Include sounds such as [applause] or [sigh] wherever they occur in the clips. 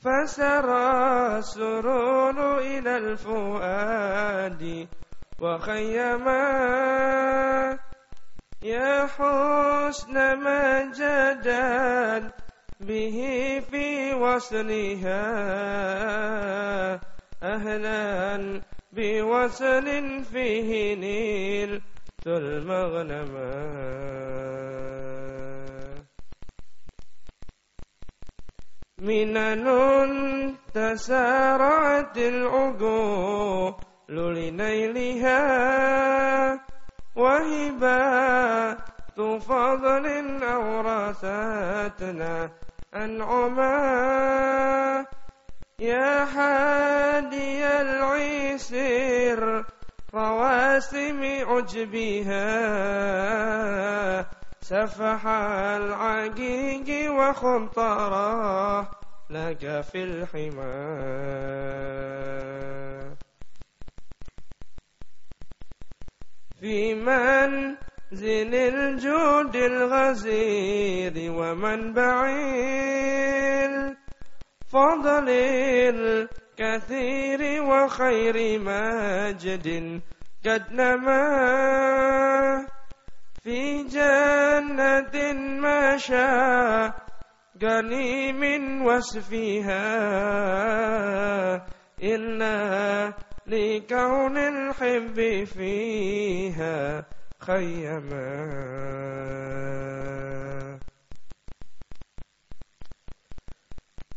فسرى السرور إلى الفؤاد وخيما يا حسن ما جدل به في وصلها. أهلا بوصل فيه نيل المغنما منن تسارعت العقول لنيلها وهبات فضل أورثتنا أنعما يا حادي العسير رواسم عجبها سفح العقيق وخطره لك في الحمى في منزل الجود الغزير ومنبع الفضل الكثير وخير مجد قد نما. في جنة ما شاء غنيم وصفها إلا لكون الحب فيها خيما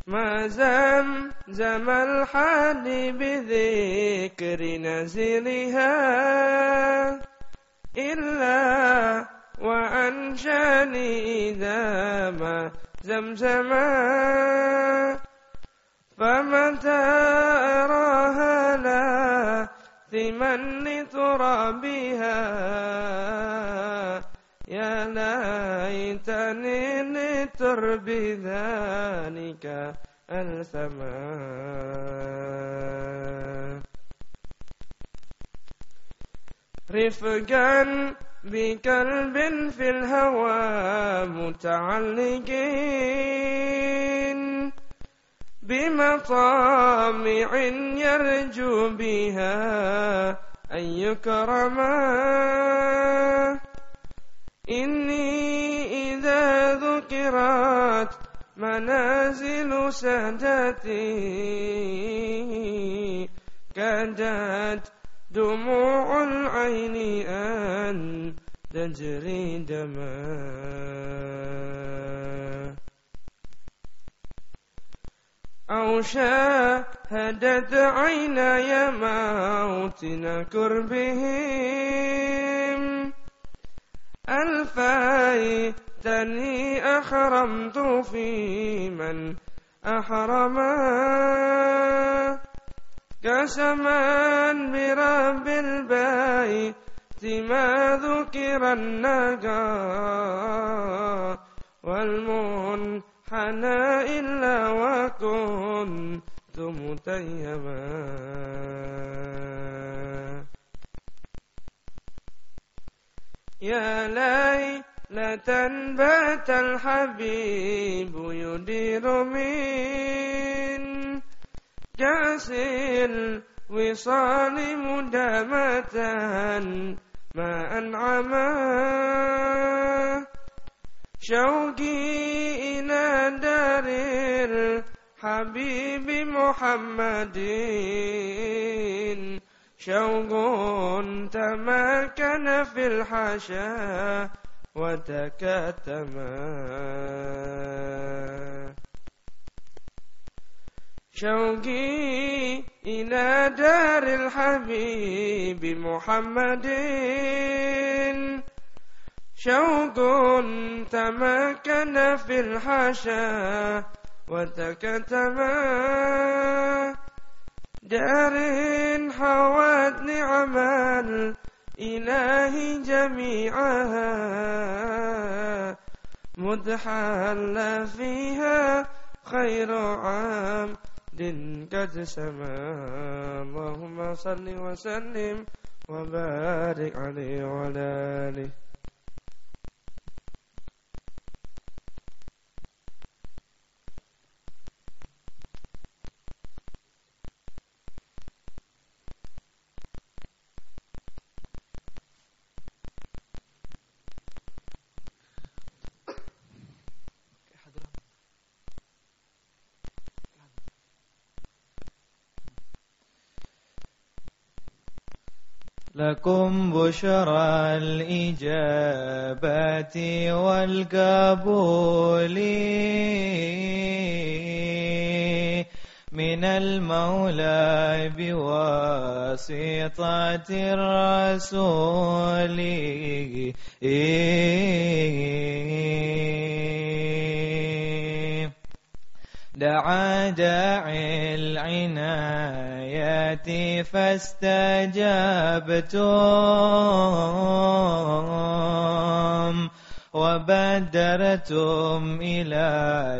ما زمزم الحال بذكر نزلها إلا وأنشاني إذا ما زمزما فمتى أراها لا ثمن لترابها يا ليتني لترب ذلك الثمان رفقا بكلب في الهوى متعلقين بمطامع يرجو بها أن يكرما. إني إذا ذكرت منازل سادتي كادت دموع العين أن تجري دما. أو شاهدت عيناي موتنا كربهم ألفيتني أحرمت في من أحرما قسما برب البيت ما ذكر النجا والمنحنى إلا وكنت متيما يا ليلة بات الحبيب يدير من كأس الوصال مدامة ما أنعما شوقي إلى دار الحبيب محمد. شوق تمكن في الحشا وتكتما شوقي إلى دار الحبيب محمد. شوق تمكن في الحشا وتكتما دار حوت نعم الإله جميعها. مدحل فيها خير عام. قد سما اللهم صل وسلم وبارك عليه وعلى آله. لكم بشرى الإجابة والقبول. من المولى بواسطة الرسول. دعا داعي العنايات فاستجابتم وبدرتم إلى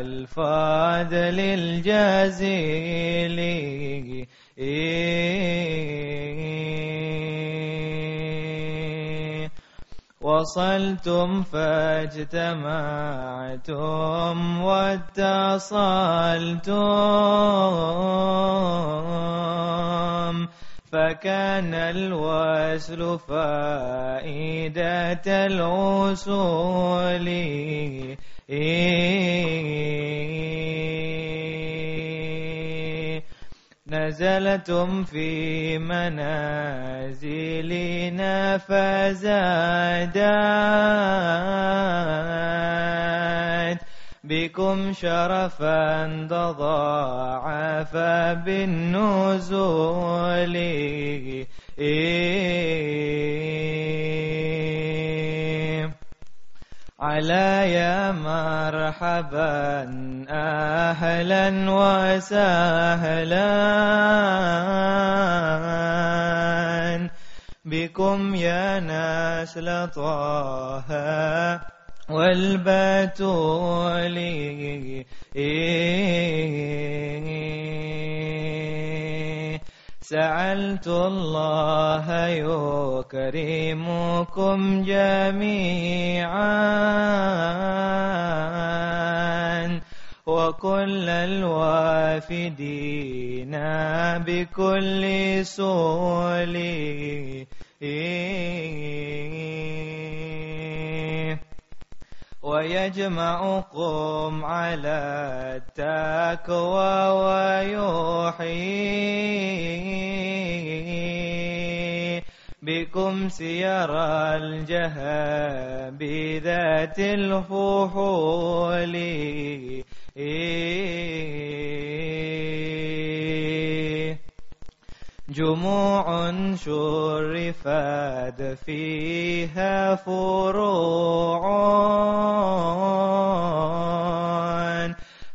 الفضل الجزيل. وصلتم فاجتمعتم واتصلتم فكان الوصل فائدة الوصول. نزلتم في منازلنا فزادت. بكم شرفا تضاعف بالنزول. على يا مرحبا أهلا وسهلا. بكم يا نسل طه والبتول سألت الله يكرمكم جميعا وكل الوافدين بكل سول ويجمعكم على التقوى ويحيي بكم سير الجهى بذات الفحول. جموع شرفت فيها فروع.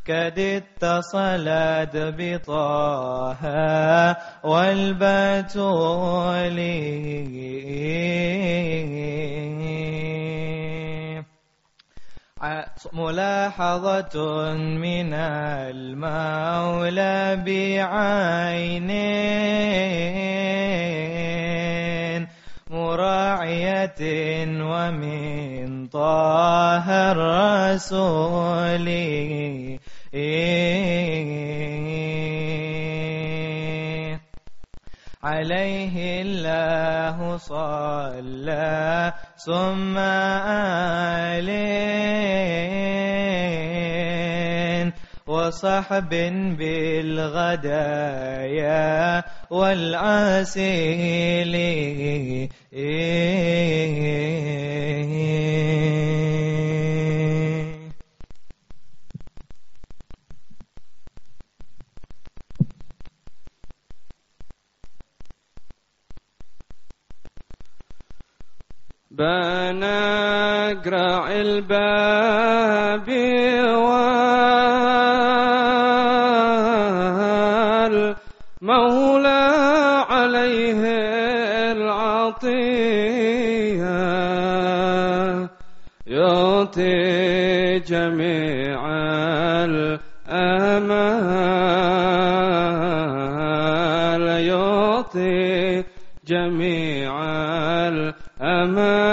قد اتصلت بطه والبتول ملاحظة من المولى بعين مراعية ومن طه الرسول. عليه الله صلى ثم آلين. وصحب بالغدايا والعسيل بنقرع الباب والمولى عليه العطية. يعطي جميع الأمال. يعطي جميع الأمال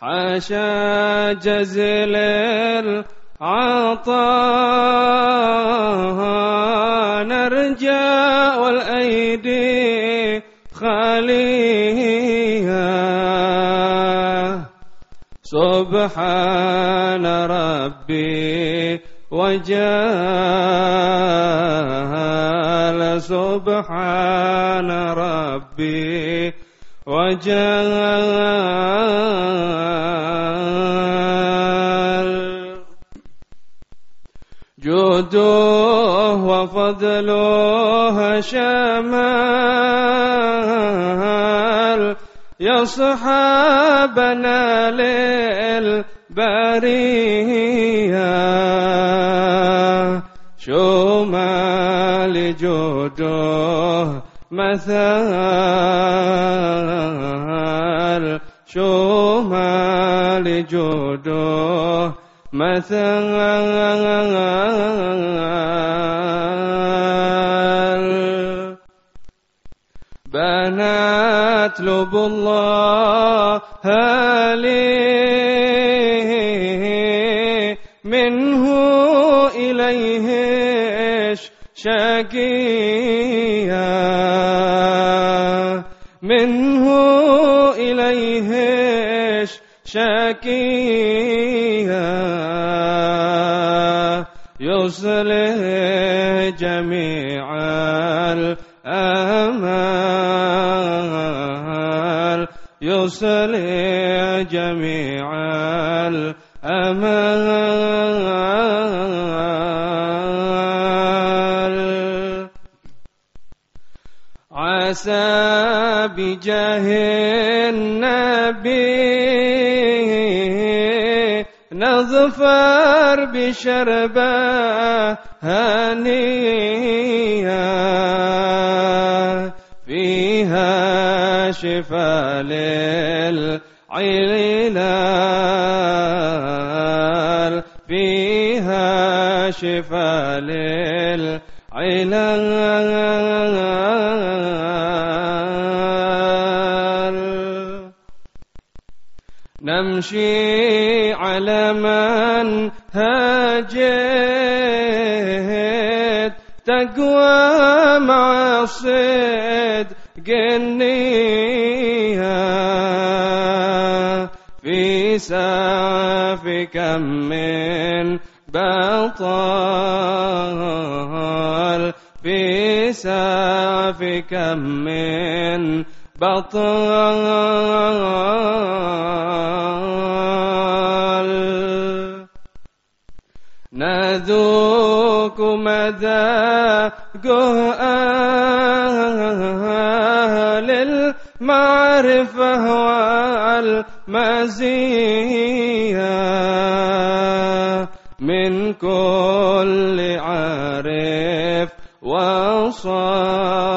حاشا جزل العطاء. نرجى والأيدي خالية. سبحان ربي وجال سبحان ربي وجل جوده وفضله شمال يا صحابنا للبرية شمال جوده مثال شمال جوده مثال بنات لب الله لي شاكيا. منه إليه شاكيا. يصلح جميع الأمال. يصلح جميع الأمال. عسى بجاه النبي نظفر بشربة هنية فيها شفاء للعلال فيها شفاء للعلال نمشي على من هاجت تقوى مع صدق النية في سعف كم من بطل في سعف كم من بطل. نذوق مذاقه أهل المعرفة والمزية. من كل عارف وصال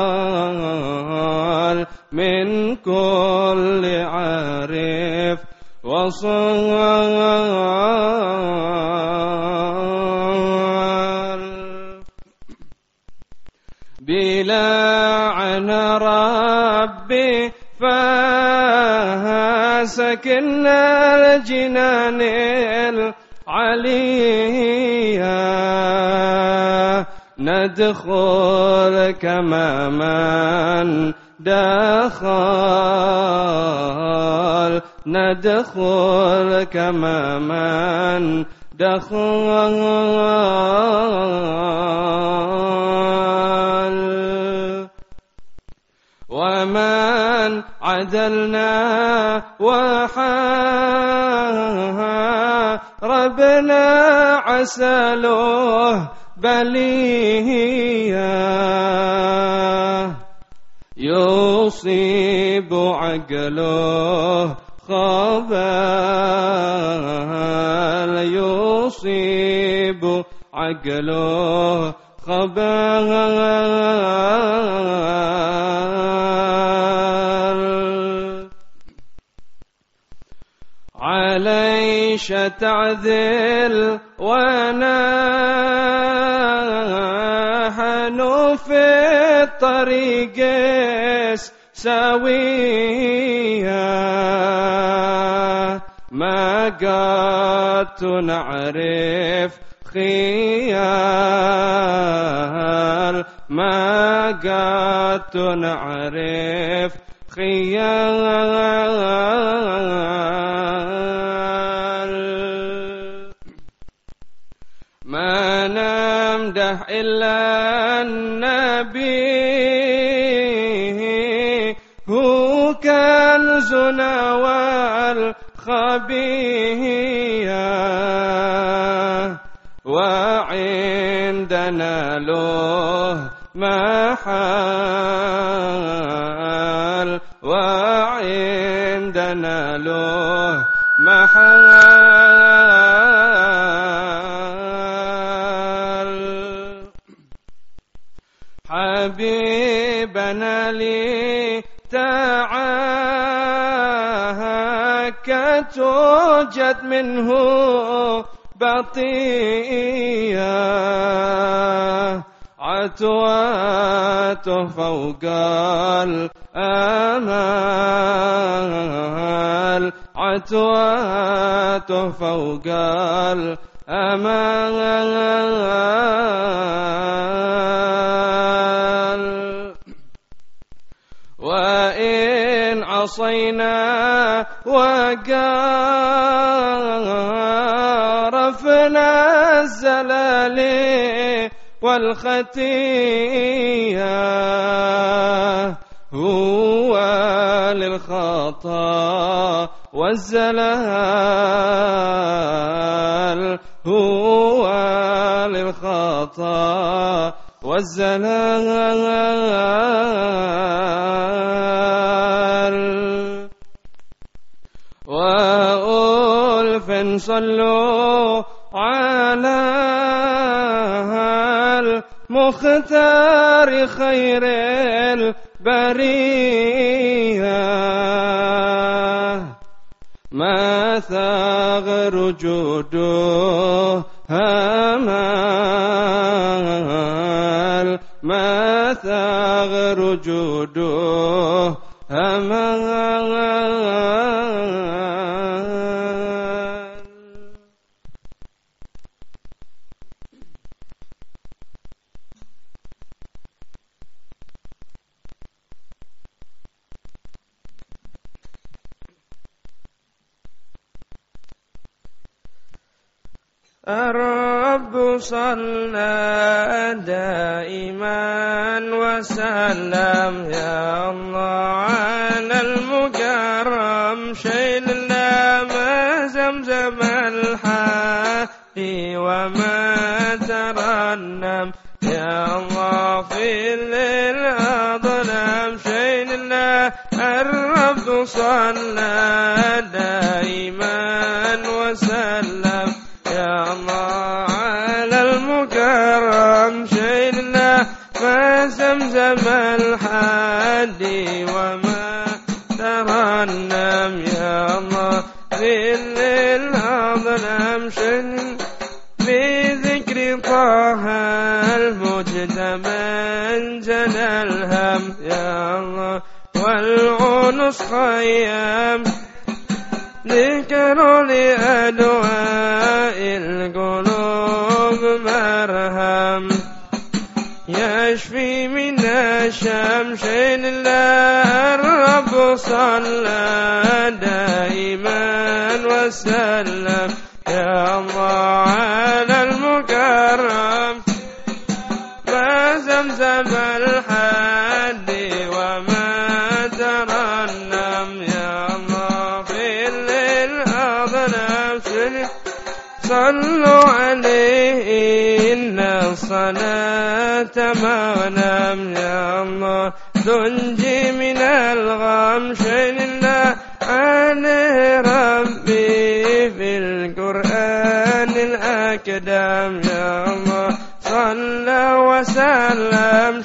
كل عارف وصال بلا عن ربي فسكن الجنان العليا. ندخل كما من دخل ندخل كما من دخل. ومن عدلنا وحاربنا عساله بليا. يصيب عقله خبال يصيب عقله خبال. عليش تعذل في الطريق سويا ما قد نعرف خيال. ما قد نعرف خيال. ما عنده إلا النبي. كنزنا والخبيه وعندنا له محال وعندنا له محال حبيبنا لي توجد منه بطيئة عتواته فوق الآمال عتواته فوق الآمال عصينا وقارفنا الزلال والخطيئة هو للخطا والزلال. هو للخطا والزلال. صلوا على المختار خير البرية. ما ثغر جوده همال. ما ثغر جوده همال. صلى دائما وسلم. يا الله على المكرم شيل ما زمزم الحادي وما ترنم. يا الله في الليل أظلم شيل الرب صلى دائما وسلم. يا الله المكرم شيلنا ما زمزم الحادي وما ترنم يا الله في الليل أظلم شيل بذكر طه المجتمى انزل الهم يا الله والعنص خيام ذكر لأدواء القلوب مرهم يشفي من الشمس إلا الرب صلى دائما وسلم. يا الله على المكرم. ما زمزم الحادي وما ترنم. يا الله في الليل سنة صلوا عليه إن الصلاة مغنم يا الله تنجي من الغم الله عليه ربي في القرآن الأكدم يا الله صلى وسلم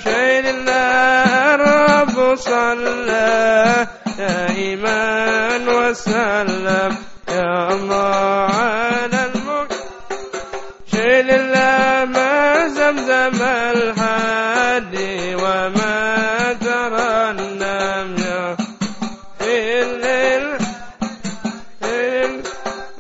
الله الرب صلى دائما وسلم يا الله على الله ما زمزم الحادي وما في الليل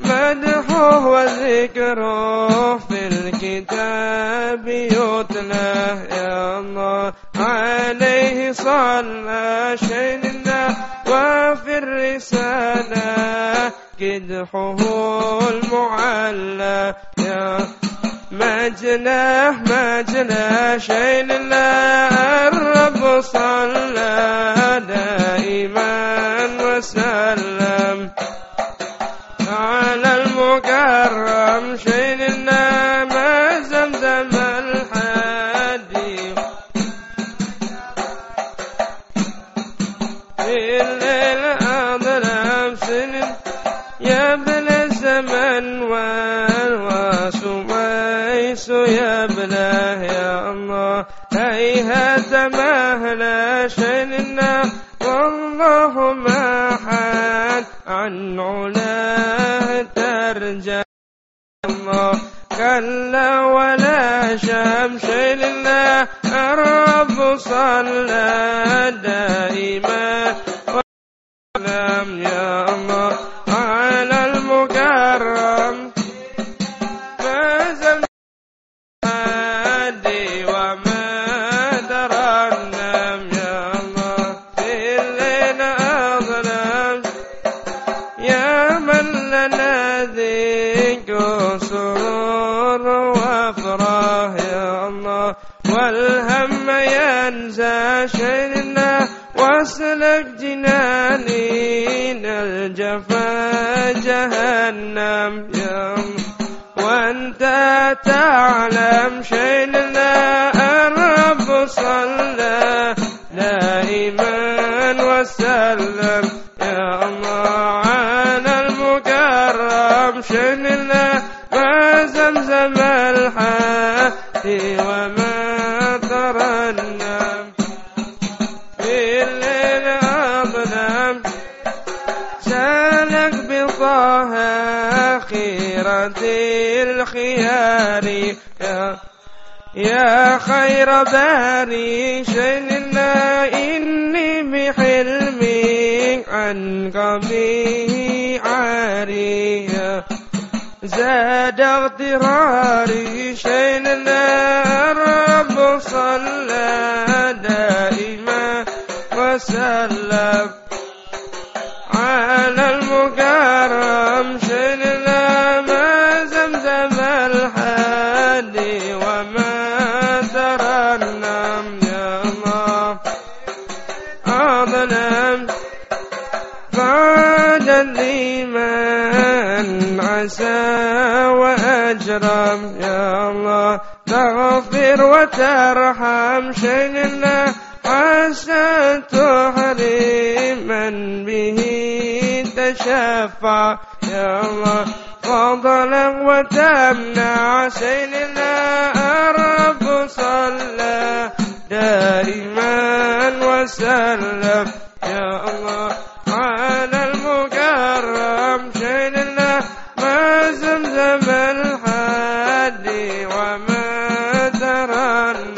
مدحه وذكره في الكتاب يتلى يا الله عليه صلى الله وفي الرسالة كدحه المعلى. يا ما جناه ما شيء لله الرب صلى دائما وسلم. على المكرم شيء لله يا ابنه يا الله هيهات مهلا شيننا والله ما حد عن علاه ترجع الله كلا ولا شمس لله الرب صلى دائما واسلك جنانينا الجفا جهنم يا وأنت تعلم شيلنا الرب صلى. دائما وسلم يا الله على المكرم. شيلنا ما زمزم الحادي وما ترنم. خيرة الخيار. يا, يا خير باري شئنا إني بحلمي عنك به عاري. زاد اغتراري شئنا الرب صلى دائما وسلم على المكرم. شلنا وأجرم يا الله. تغفر وترحم شيئنا عسى تحرما به. تشفع يا الله. فضلا وتمنع سيدنا الرب صلى دائما وسلم يا الله. وما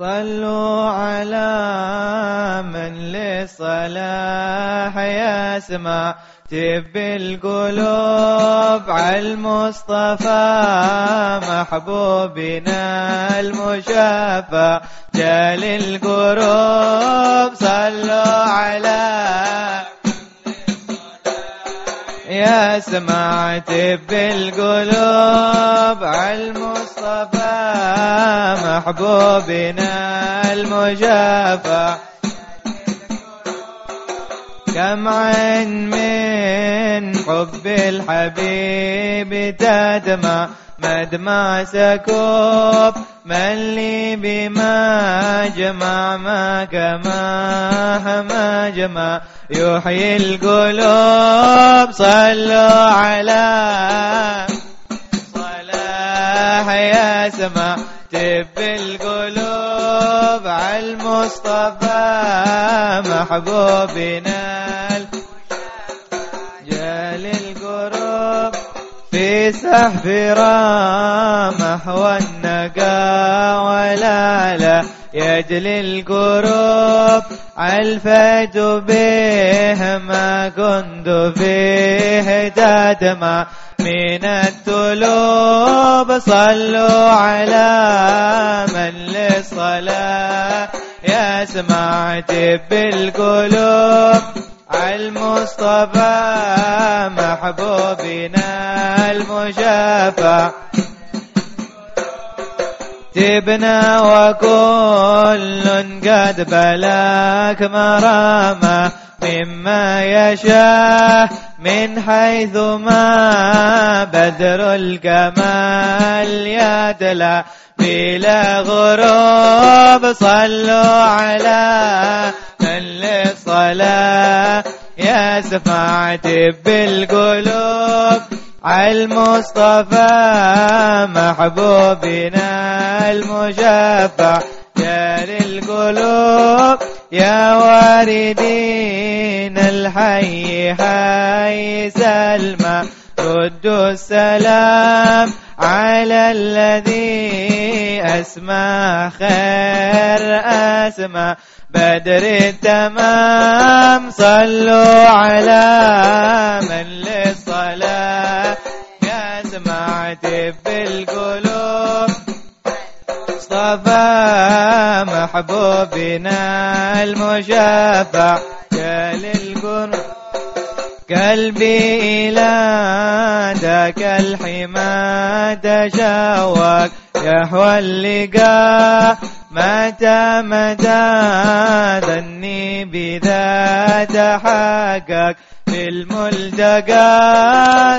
صلوا على من للصلاح يسمع. تب القلوب على المصطفى محبوبنا المشافى. جال القروب صلوا على يا سمعت بالقلوب المصطفى محبوبنا المجافى. كم عين من حب الحبيب تدمع مدمع سكوب من لي بما جمع ما كما ما جمع. يحيي القلوب صلوا على صلاح يا سما تب القلوب على المصطفى محبوبنا. سحب رامح والنقا ولا لا يجلي القروب علفت به ما كنت فيه تدمع من التلوب صلوا على من للصلاة يا سمعت بالقلوب المصطفى محبوبنا المشافع تبنى وكل قد بلاك مرامة مما يشاء من حيث ما بذر الكمال يدلى. بلا غروب صلوا على من للصلاة يا سفعت بالقلوب المصطفى محبوبنا المشفع يا للقلوب يا واردين الحي حي سلمى ردوا السلام على الذي أسمى خير أسمى بدر التمام صلوا على من للصلاة يا سمعت بالقلوب مصطفى محبوبنا المشفع يا للقرب قلبي إلى ذاك الحما تشوق يحوى اللقاء متى متى ظني بذا تحقق في الملتقى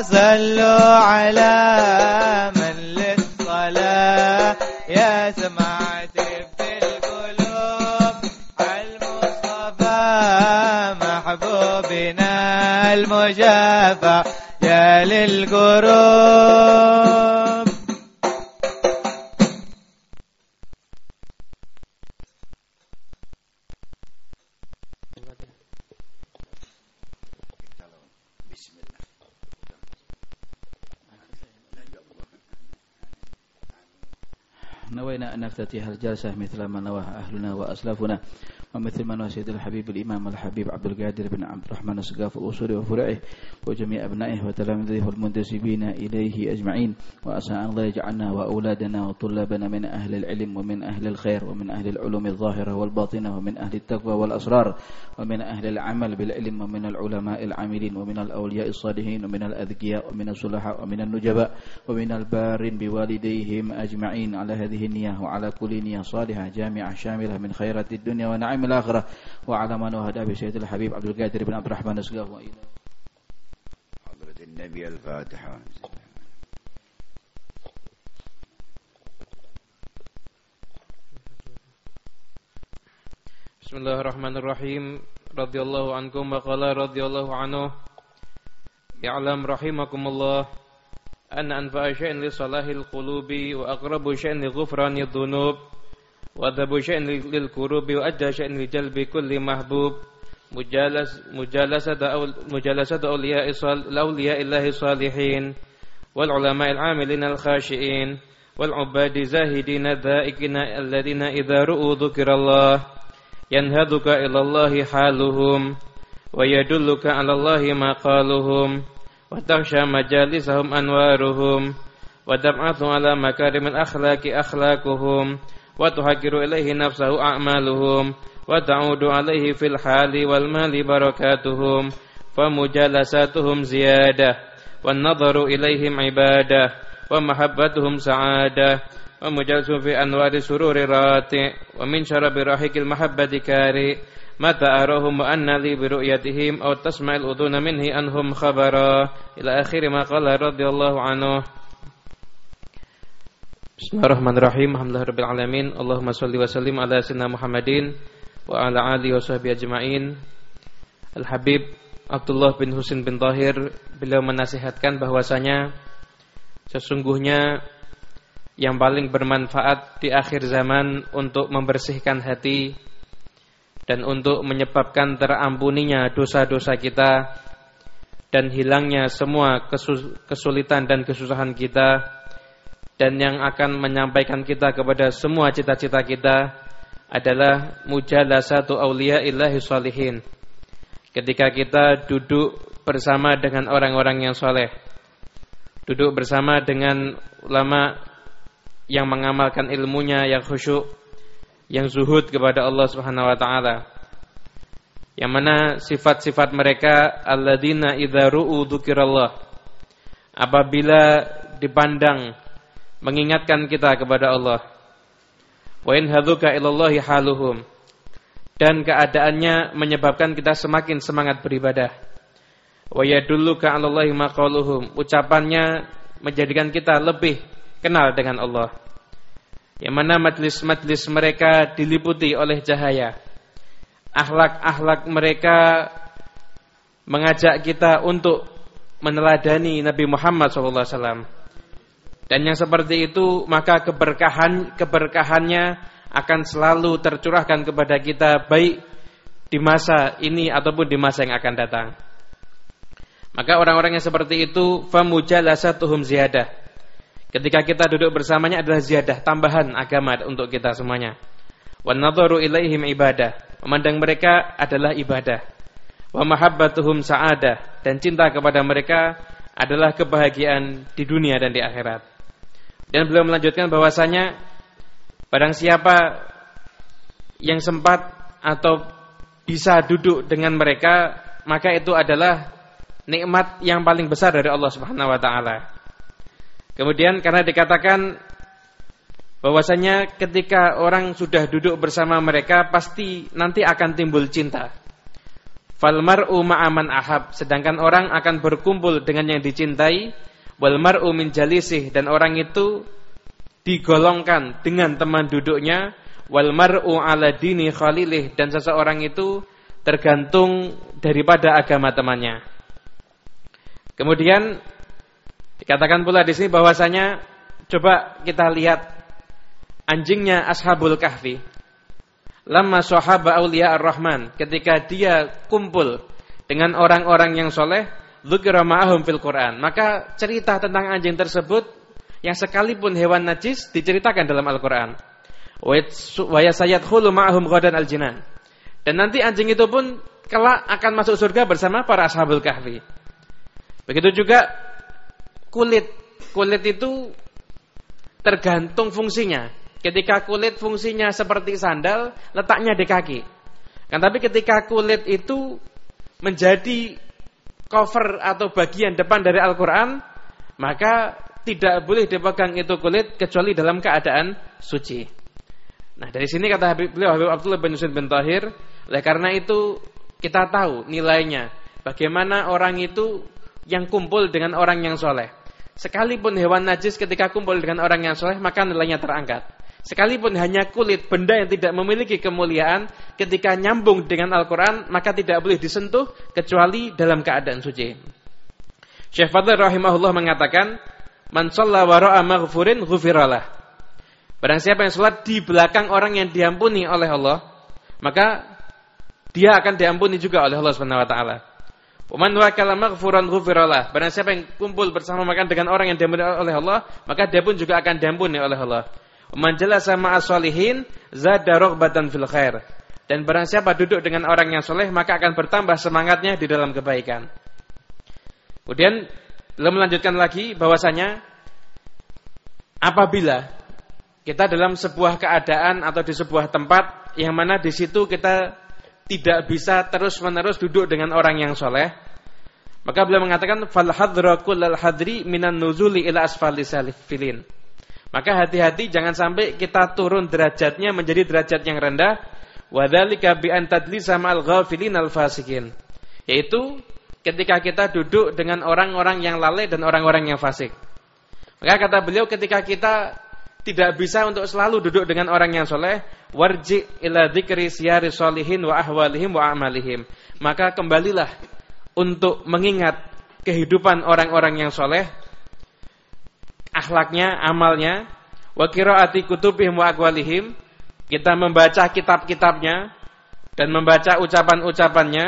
صلوا على من للصلاة. يا المشافى يا للقروب نوينا أن نفتتح الجلسة مثل ما نواه أهلنا وأسلافنا. ومثل ما نوى سيد الحبيب الإمام الحبيب عبد القادر بن عبد الرحمن السقاف وأصوله وفرعه وجميع أبنائه وتلامذه والمنتسبين إليه أجمعين. وأسأل الله يجعلنا وأولادنا وطلابنا من أهل العلم ومن أهل الخير ومن أهل العلوم الظاهرة والباطنة ومن أهل التقوى والأسرار ومن أهل العمل بالعلم ومن العلماء العاملين ومن الأولياء الصالحين ومن الأذكياء ومن الصلحاء ومن النجباء ومن البارين بوالديهم أجمعين على هذه النية وعلى كل نية صالحة جامعة شاملة من خيرات الدنيا نعم الآخرة. وعلى من وهدى بسيد الحبيب عبد القادر بن عبد الرحمن نسقاه وإلى حضرة النبي الفاتحة. بسم الله الرحمن الرحيم. رضي الله عنكم وقال رضي الله عنه. يعلم رحمكم الله أن أنفع شيء لصلاح القلوب وأقرب شيء لغفران الذنوب وذهب شأن للكروب وأدى شأن لجلب كل محبوب. مجالس مجالسة أو مجالسة أولياء الأولياء الله الصالحين والعلماء العاملين الخاشئين والعباد زاهدين الذائقين الذين إذا رؤوا ذكر الله ينهضك إلى الله حالهم ويدلك على الله ما قالهم وتغشى مجالسهم أنوارهم وتبعث على مكارم الأخلاق أخلاقهم وتهجر إليه نفسه أعمالهم وتعود عليه في الحال والمال بركاتهم فمجالساتهم زيادة والنظر إليهم عبادة ومحبتهم سعادة ومجالس في أنوار سرور راتع ومن شرب رحيق المحبة كاري. متى أراهم وأن لي برؤيتهم أو تسمع الأذون منه أنهم خبرا. إلى آخر ما قال رضي الله عنه. Bismillahirrahmanirrahim. Alhamdulillahirabbil alamin. Allahumma shalli wa sallim ala sayyidina Muhammadin wa ala alihi wa sahbihi ajmain. Al Habib Abdullah bin Husin bin Tahir beliau menasihatkan bahwasanya sesungguhnya yang paling bermanfaat di akhir zaman untuk membersihkan hati dan untuk menyebabkan terampuninya dosa-dosa kita dan hilangnya semua kesulitan dan kesusahan kita dan yang akan menyampaikan kita kepada semua cita-cita kita adalah mujalasatu illahi salihin. Ketika kita duduk bersama dengan orang-orang yang soleh, duduk bersama dengan ulama yang mengamalkan ilmunya yang khusyuk, yang zuhud kepada Allah Subhanahu wa taala. Yang mana sifat-sifat mereka alladzina idza ru'u dzikrallah apabila dipandang mengingatkan kita kepada Allah. Wa in hadzuka ilallahi haluhum. Dan keadaannya menyebabkan kita semakin semangat beribadah. Wa yadulluka 'alallahi maqaluhum ucapannya menjadikan kita lebih kenal dengan Allah. Yang mana majlis-majlis mereka diliputi oleh cahaya. Akhlak-akhlak mereka mengajak kita untuk meneladani Nabi Muhammad SAW. Dan yang seperti itu maka keberkahan keberkahannya akan selalu tercurahkan kepada kita baik di masa ini ataupun di masa yang akan datang. Maka orang-orang yang seperti itu famujalasatuhum ziyadah. Ketika kita duduk bersamanya adalah ziyadah, tambahan agama untuk kita semuanya. Wa nadharu ilaihim ibadah memandang mereka adalah ibadah. Wa mahabbatuhum sa'adah dan cinta kepada mereka adalah kebahagiaan di dunia dan di akhirat. Dan beliau melanjutkan bahwasanya barang siapa yang sempat atau bisa duduk dengan mereka, maka itu adalah nikmat yang paling besar dari Allah Subhanahu wa taala. Kemudian karena dikatakan bahwasanya ketika orang sudah duduk bersama mereka pasti nanti akan timbul cinta. Fal mar'u ma'aman ahab, sedangkan orang akan berkumpul dengan yang dicintai, wal mar'u min jalisih dan orang itu digolongkan dengan teman duduknya, wal mar'u ala dini khalilih dan seseorang itu tergantung daripada agama temannya. Kemudian dikatakan pula di sini bahwasanya coba kita lihat anjingnya Ashabul Kahfi. Lama sahaba awliya ar-Rahman. Ketika dia kumpul dengan orang-orang yang soleh. Dhukira ma'ahum fil Quran. Maka cerita tentang anjing tersebut. Yang sekalipun hewan najis diceritakan dalam Al-Quran. Wa yasayadkhulu ma'ahum ghadan al-jinan. Dan nanti anjing itu pun kelak akan masuk surga bersama para Ashabul Kahfi. Begitu juga kulit. Kulit itu tergantung fungsinya. Ketika kulit fungsinya seperti sandal, letaknya di kaki. Kan tapi ketika kulit itu menjadi cover atau bagian depan dari Al-Quran, maka tidak boleh dipegang itu kulit kecuali dalam keadaan suci. Nah dari sini kata Habib beliau Habib Abdullah bin Husain bin Tahir, oleh karena itu kita tahu nilainya. Bagaimana orang itu yang kumpul dengan orang yang soleh. Sekalipun hewan najis ketika kumpul dengan orang yang soleh, maka nilainya terangkat. Sekalipun hanya kulit benda yang tidak memiliki kemuliaan ketika nyambung dengan Al-Quran maka tidak boleh disentuh kecuali dalam keadaan suci. Syekh Fadl rahimahullah mengatakan, Man shalla wara'a maghfurin ghufiralah. Barang siapa yang sholat di belakang orang yang diampuni oleh Allah, maka dia akan diampuni juga oleh Allah Subhanahu wa taala. Man wakala maghfuran ghufiralah. Barang siapa yang kumpul bersama makan dengan orang yang diampuni oleh Allah, maka dia pun juga akan diampuni oleh Allah. Man jalasa ma'as solihin zada fil khair. Dan barang siapa duduk dengan orang yang soleh maka akan bertambah semangatnya di dalam kebaikan. Kemudian beliau melanjutkan lagi bahwasanya apabila kita dalam sebuah keadaan atau di sebuah tempat yang mana di situ kita tidak bisa terus-menerus duduk dengan orang yang soleh, maka beliau mengatakan fal hadra kullal hadri minan nuzuli ila asfali salifilin. Maka hati-hati jangan sampai kita turun derajatnya menjadi derajat yang rendah. Wadzalika bi an tadlisa ma'al ghafilin al-fasikin. Yaitu ketika kita duduk dengan orang-orang yang lalai dan orang-orang yang fasik. Maka kata beliau ketika kita tidak bisa untuk selalu duduk dengan orang yang soleh, warji ila dzikri siyari solihin wa ahwalihim wa amalihim. Maka kembalilah untuk mengingat kehidupan orang-orang yang soleh akhlaknya, amalnya, wa qiraati kutubihim wa aqwalihim, kita membaca kitab-kitabnya dan membaca ucapan-ucapannya,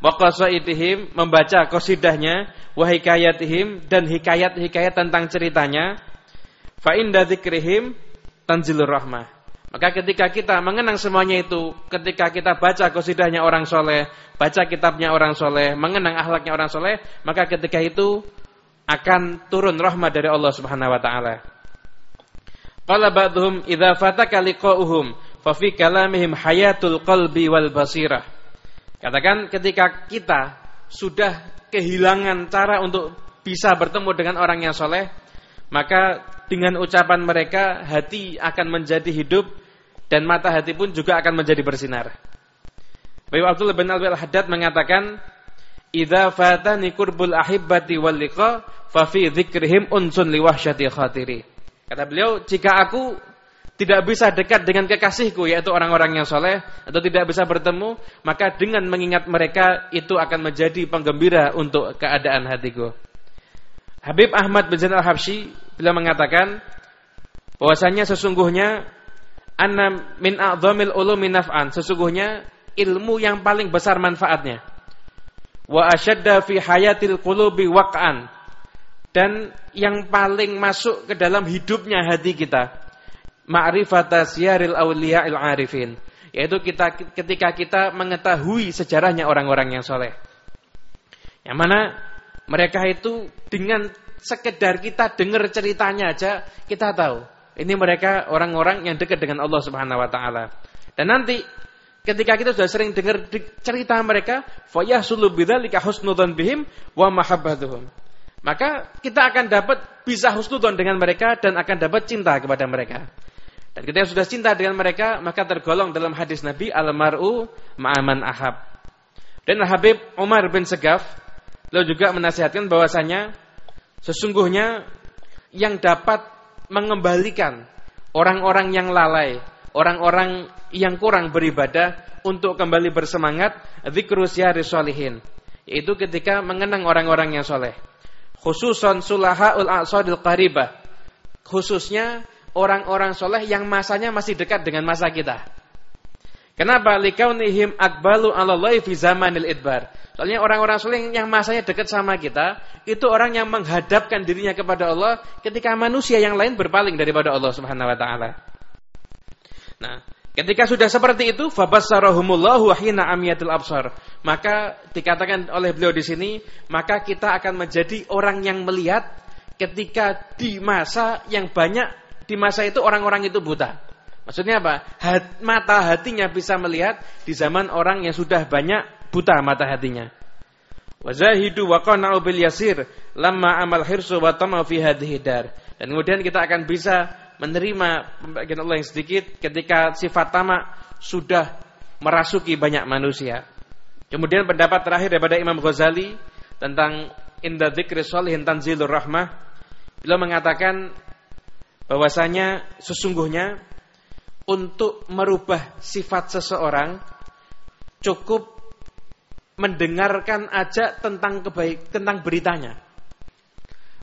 wa qasaidihim membaca qasidahnya. Wa hikayatihim dan hikayat-hikayat tentang ceritanya. Fa inda dzikrihim tanzilur rahmah. Maka ketika kita mengenang semuanya itu, ketika kita baca qasidahnya orang soleh, baca kitabnya orang soleh, mengenang akhlaknya orang soleh, maka ketika itu akan turun rahmat dari Allah Subhanahu wa taala. Qala ba'dhum idza fataka liqa'uhum fa fi kalamihim hayatul qalbi wal basirah. Katakan ketika kita sudah kehilangan cara untuk bisa bertemu dengan orang yang soleh, maka dengan ucapan mereka hati akan menjadi hidup dan mata hati pun juga akan menjadi bersinar. Bayu Abdullah bin Al-Haddad mengatakan, "Idza fatani qurbul ahibbati wal liqa fa fi dzikrihim unsun liwahsyati khatiri." Kata beliau, jika aku tidak bisa dekat dengan kekasihku yaitu orang-orang yang soleh atau tidak bisa bertemu, maka dengan mengingat mereka itu akan menjadi penggembira untuk keadaan hatiku. Habib Ahmad bin Zain al-Habsyi beliau mengatakan bahwasanya sesungguhnya anna min a'dhamil ulumi naf'an sesungguhnya ilmu yang paling besar manfaatnya wa asyadda fi hayatil qulubi waq'an dan yang paling masuk ke dalam hidupnya hati kita ma'rifata siyaril awliya'il arifin yaitu kita ketika kita mengetahui sejarahnya orang-orang yang soleh yang mana mereka itu dengan sekedar kita dengar ceritanya aja kita tahu. Ini mereka orang-orang yang dekat dengan Allah Subhanahu wa taala. Dan nanti ketika kita sudah sering dengar cerita mereka, fayahsulu bidzalika husnudzan bihim wa mahabbatuhum. Maka kita akan dapat bisa husnudzon dengan mereka dan akan dapat cinta kepada mereka. Dan kita sudah cinta dengan mereka, maka tergolong dalam hadis Nabi al-mar'u ma'aman ahab. Dan Habib Umar bin Segaf Beliau juga menasihatkan bahwasanya sesungguhnya yang dapat mengembalikan orang-orang yang lalai, orang-orang yang kurang beribadah untuk kembali bersemangat zikru syahri sholihin, yaitu ketika mengenang orang-orang yang soleh. Khususon sulahaul aqsadil qaribah. Khususnya orang-orang soleh yang masanya masih dekat dengan masa kita. Kenapa? Likaunihim akbalu alallahi fi zamanil idbar. Soalnya orang-orang soleh yang masanya dekat sama kita, itu orang yang menghadapkan dirinya kepada Allah ketika manusia yang lain berpaling daripada Allah Subhanahu wa taala. Nah, ketika sudah seperti itu, fabassarahumullahu hina amiyatul absar. Maka dikatakan oleh beliau di sini, maka kita akan menjadi orang yang melihat ketika di masa yang banyak di masa itu orang-orang itu buta. Maksudnya apa? Hat, mata hatinya bisa melihat di zaman orang yang sudah banyak buta mata hatinya. Wazahidu wa bil yasir lamma amal hirsu wa fi hadhihi. Dan kemudian kita akan bisa menerima pembagian Allah yang sedikit ketika sifat tamak sudah merasuki banyak manusia. Kemudian pendapat terakhir daripada Imam Ghazali tentang inda dzikri sholihin tanzilur rahmah. Beliau mengatakan bahwasanya sesungguhnya untuk merubah sifat seseorang cukup mendengarkan aja tentang kebaik tentang beritanya.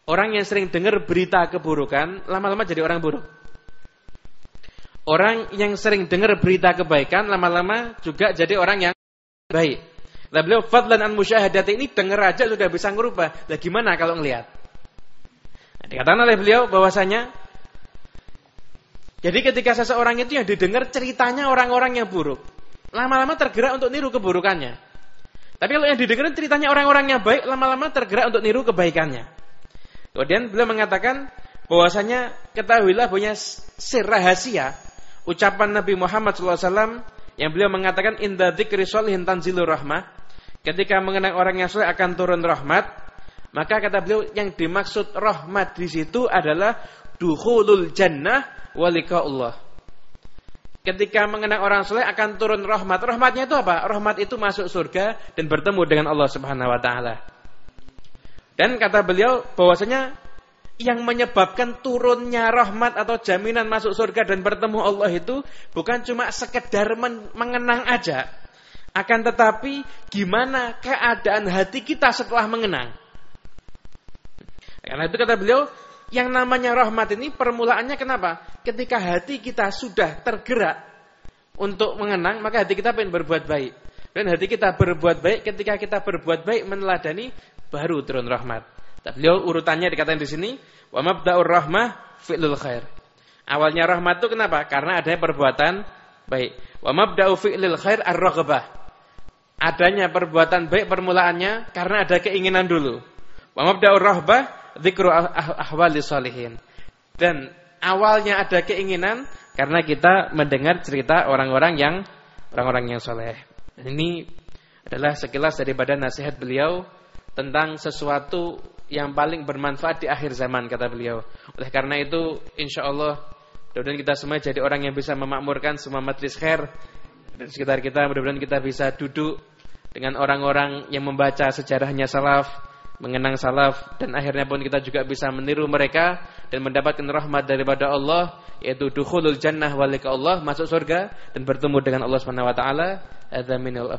Orang yang sering dengar berita keburukan, lama-lama jadi orang buruk. Orang yang sering dengar berita kebaikan, lama-lama juga jadi orang yang baik. Nah beliau fadlan an musyahadat ini dengar aja sudah bisa ngerubah. Lah gimana kalau ngelihat? Nah, dikatakan oleh beliau bahwasanya jadi ketika seseorang itu yang didengar ceritanya orang-orang yang buruk, lama-lama tergerak untuk niru keburukannya. Tapi kalau yang didengar ceritanya orang-orang yang baik, lama-lama tergerak untuk niru kebaikannya. Kemudian beliau mengatakan bahwasanya ketahuilah punya sir rahasia ucapan Nabi Muhammad SAW yang beliau mengatakan inda dzikri sholihin tanzilur rahmah. Ketika mengenang orang yang soleh akan turun rahmat, maka kata beliau yang dimaksud rahmat di situ adalah dukhulul jannah Allah ketika mengenang orang soleh akan turun rahmat. Rahmatnya itu apa? Rahmat itu masuk surga dan bertemu dengan Allah Subhanahu wa taala. Dan kata beliau bahwasanya yang menyebabkan turunnya rahmat atau jaminan masuk surga dan bertemu Allah itu bukan cuma sekedar mengenang aja. Akan tetapi gimana keadaan hati kita setelah mengenang. Karena itu kata beliau, yang namanya rahmat ini permulaannya kenapa? Ketika hati kita sudah tergerak untuk mengenang, maka hati kita ingin berbuat baik. Dan hati kita berbuat baik, ketika kita berbuat baik meneladani, baru turun rahmat. Tapi beliau urutannya dikatakan di sini, wa mabda'ur rahmah fi'lul khair. Awalnya rahmat itu kenapa? Karena adanya perbuatan baik. Wa mabda'u fi'lil khair ar-raghbah. Adanya perbuatan baik permulaannya karena ada keinginan dulu. Wa mabda'ur rahbah dzikru ah-, ah-, ahwali salihin. Dan awalnya ada keinginan karena kita mendengar cerita orang-orang yang orang-orang yang soleh. Ini adalah sekilas daripada nasihat beliau tentang sesuatu yang paling bermanfaat di akhir zaman kata beliau. Oleh karena itu insya Allah mudah-mudahan kita semua jadi orang yang bisa memakmurkan semua majlis khair di sekitar kita. Mudah-mudahan kita bisa duduk dengan orang-orang yang membaca sejarahnya salaf, mengenang salaf dan akhirnya pun kita juga bisa meniru mereka dan mendapatkan rahmat daripada Allah yaitu dukhulul jannah walika Allah masuk surga dan bertemu dengan Allah Subhanahu wa minal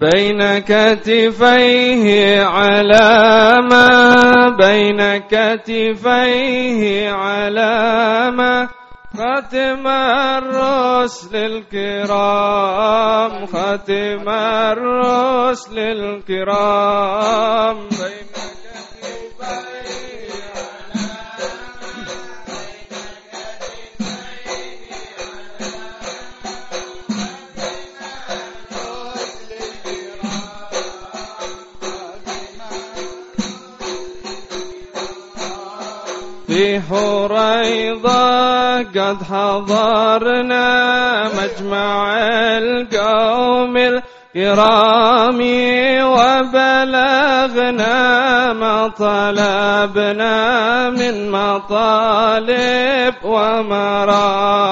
بين كتفيه علامة بين كتفيه علامة ختم الرسل الكرام ختم الرسل الكرام. في حريضة قد حضرنا مجمع القوم الكرام وبلغنا ما طلبنا من مطالب ومرام.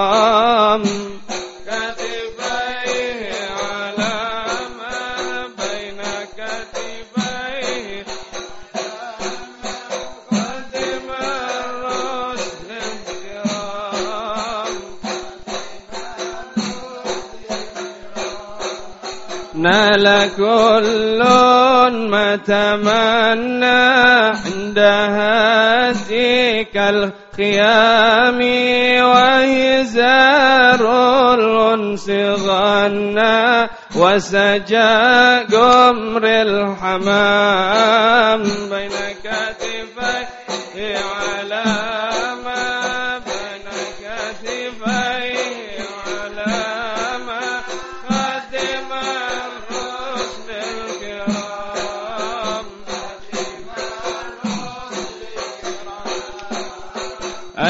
نال كل ما تمنى عند هاتيك الخيام وهزار الأنس غنى وسجى قمر الحمام.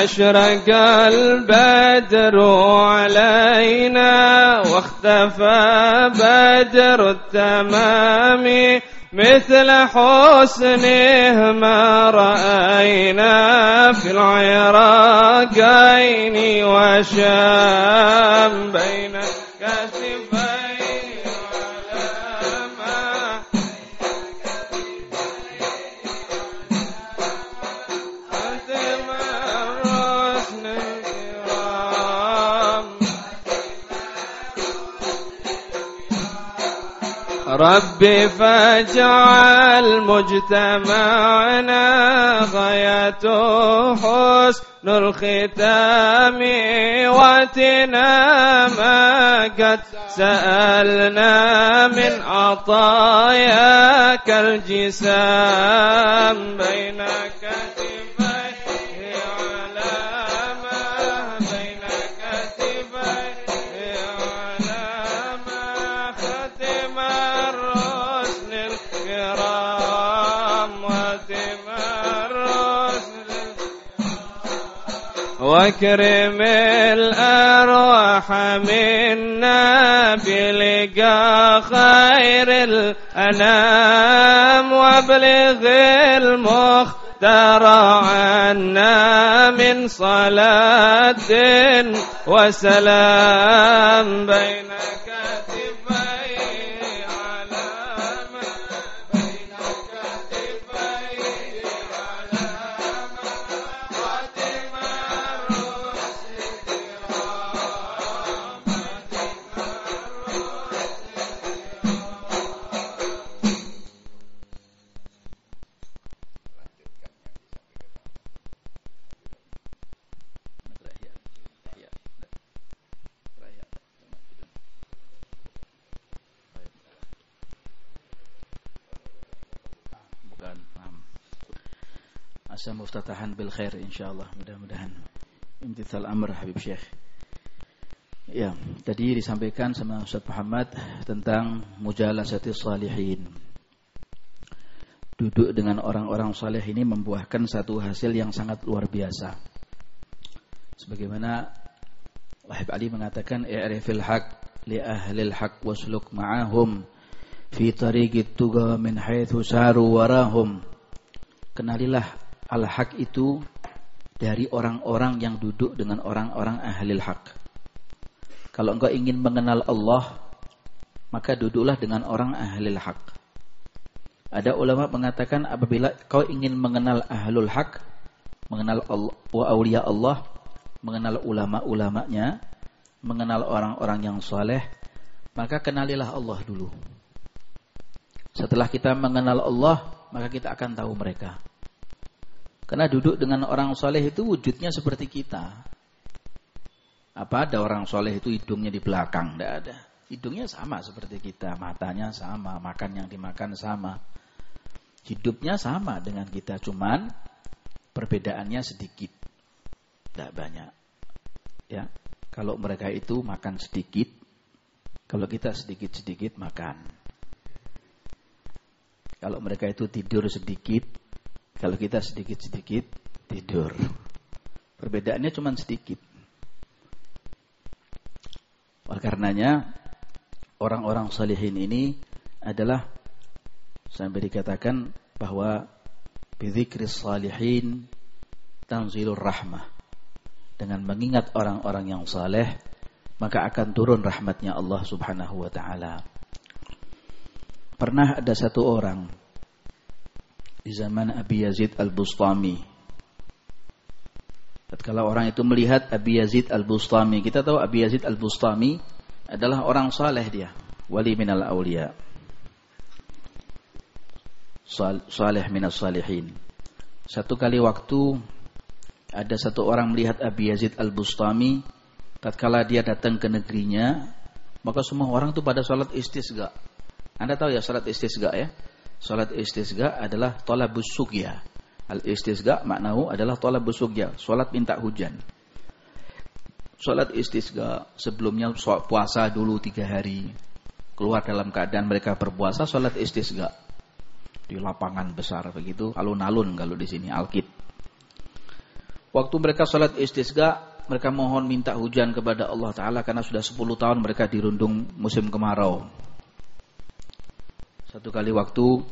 أشرق البدر علينا واختفى بدر التمام. مثل حسنه ما رأينا في العراقين وشام بين كتفين ربي فاجعل مجتمعنا غايته حسن الختام واتنا ما قد سألنا من عطاياك الجسام بينك واكرم الأرواح منا بلقاء خير الأنام وابلغ المختار عنا من صلاة وسلام بينك insyaallah mudah-mudahan imtithal amr Habib Syekh Ya, tadi disampaikan sama Ustaz Muhammad tentang mujalasati salihin. Duduk dengan orang-orang saleh ini membuahkan satu hasil yang sangat luar biasa. Sebagaimana Wahib Ali mengatakan i'rifil haq li ahlil haq wasluk ma'ahum fi tariqit tuga min haitsu saru warahum. Kenalilah al-haq itu dari orang-orang yang duduk dengan orang-orang ahlil haq kalau engkau ingin mengenal Allah, maka duduklah dengan orang ahli hak. Ada ulama mengatakan apabila kau ingin mengenal ahlul hak, mengenal Allah, wa awliya Allah, mengenal ulama-ulamanya, mengenal orang-orang yang soleh, maka kenalilah Allah dulu. Setelah kita mengenal Allah, maka kita akan tahu mereka. Karena duduk dengan orang soleh itu wujudnya seperti kita. Apa ada orang soleh itu hidungnya di belakang? Tidak ada. Hidungnya sama seperti kita, matanya sama, makan yang dimakan sama. Hidupnya sama dengan kita, cuman perbedaannya sedikit. Tidak banyak. Ya, kalau mereka itu makan sedikit, kalau kita sedikit-sedikit makan. Kalau mereka itu tidur sedikit, kalau kita sedikit-sedikit tidur. Perbedaannya cuma sedikit. Oleh karenanya orang-orang salihin ini adalah sampai dikatakan bahwa bidzikris salihin tanzilur rahmah. Dengan mengingat orang-orang yang saleh maka akan turun rahmatnya Allah Subhanahu wa taala. Pernah ada satu orang di zaman Abi Yazid Al-Bustami Tatkala orang itu melihat Abi Yazid Al-Bustami, kita tahu Abi Yazid Al-Bustami adalah orang saleh dia, wali minal awliya. Saleh minas salihin. Satu kali waktu ada satu orang melihat Abi Yazid Al-Bustami tatkala dia datang ke negerinya, maka semua orang itu pada salat istisqa. Anda tahu ya salat istisqa ya? Salat istisqa adalah tolabus sugya Al-istisqa maknahu adalah tolak busukya, solat minta hujan. Solat istisqa sebelumnya puasa dulu tiga hari. Keluar dalam keadaan mereka berpuasa, solat istisqa. Di lapangan besar begitu, alun-alun kalau di sini, Alkit. Waktu mereka solat istisqa, mereka mohon minta hujan kepada Allah Ta'ala karena sudah 10 tahun mereka dirundung musim kemarau. Satu kali waktu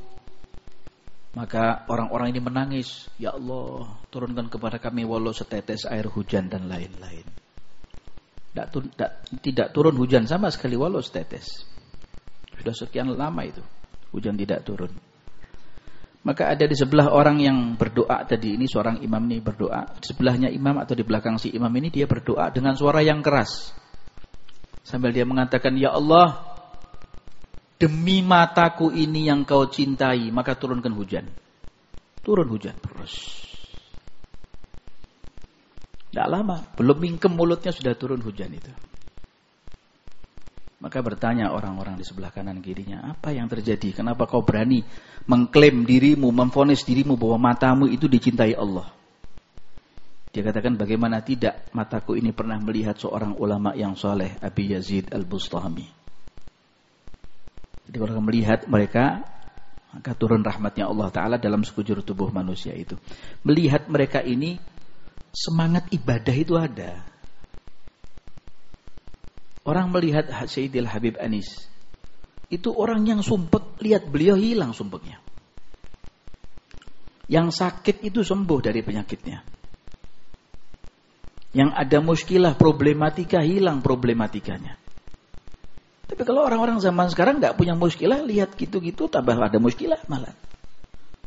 maka orang-orang ini menangis, Ya Allah, turunkan kepada kami walau setetes air hujan dan lain-lain. Tidak, turun hujan sama sekali walau setetes. Sudah sekian lama itu, hujan tidak turun. Maka ada di sebelah orang yang berdoa tadi ini seorang imam ini berdoa. Di sebelahnya imam atau di belakang si imam ini dia berdoa dengan suara yang keras. Sambil dia mengatakan, Ya Allah, Demi mataku ini yang kau cintai, maka turunkan hujan. Turun hujan terus. Tidak lama, belum mingkem mulutnya sudah turun hujan itu. Maka bertanya orang-orang di sebelah kanan kirinya, apa yang terjadi? Kenapa kau berani mengklaim dirimu, memfonis dirimu bahwa matamu itu dicintai Allah? Dia katakan bagaimana tidak mataku ini pernah melihat seorang ulama yang soleh, Abi Yazid Al-Bustami. Jadi kalau melihat mereka maka turun rahmatnya Allah Ta'ala dalam sekujur tubuh manusia itu. Melihat mereka ini semangat ibadah itu ada. Orang melihat Sayyidil Habib Anis. Itu orang yang sumpek, lihat beliau hilang sumpeknya. Yang sakit itu sembuh dari penyakitnya. Yang ada muskilah, problematika, hilang problematikanya. Tapi kalau orang-orang zaman sekarang nggak punya muskilah, lihat gitu-gitu tambah ada muskilah malah.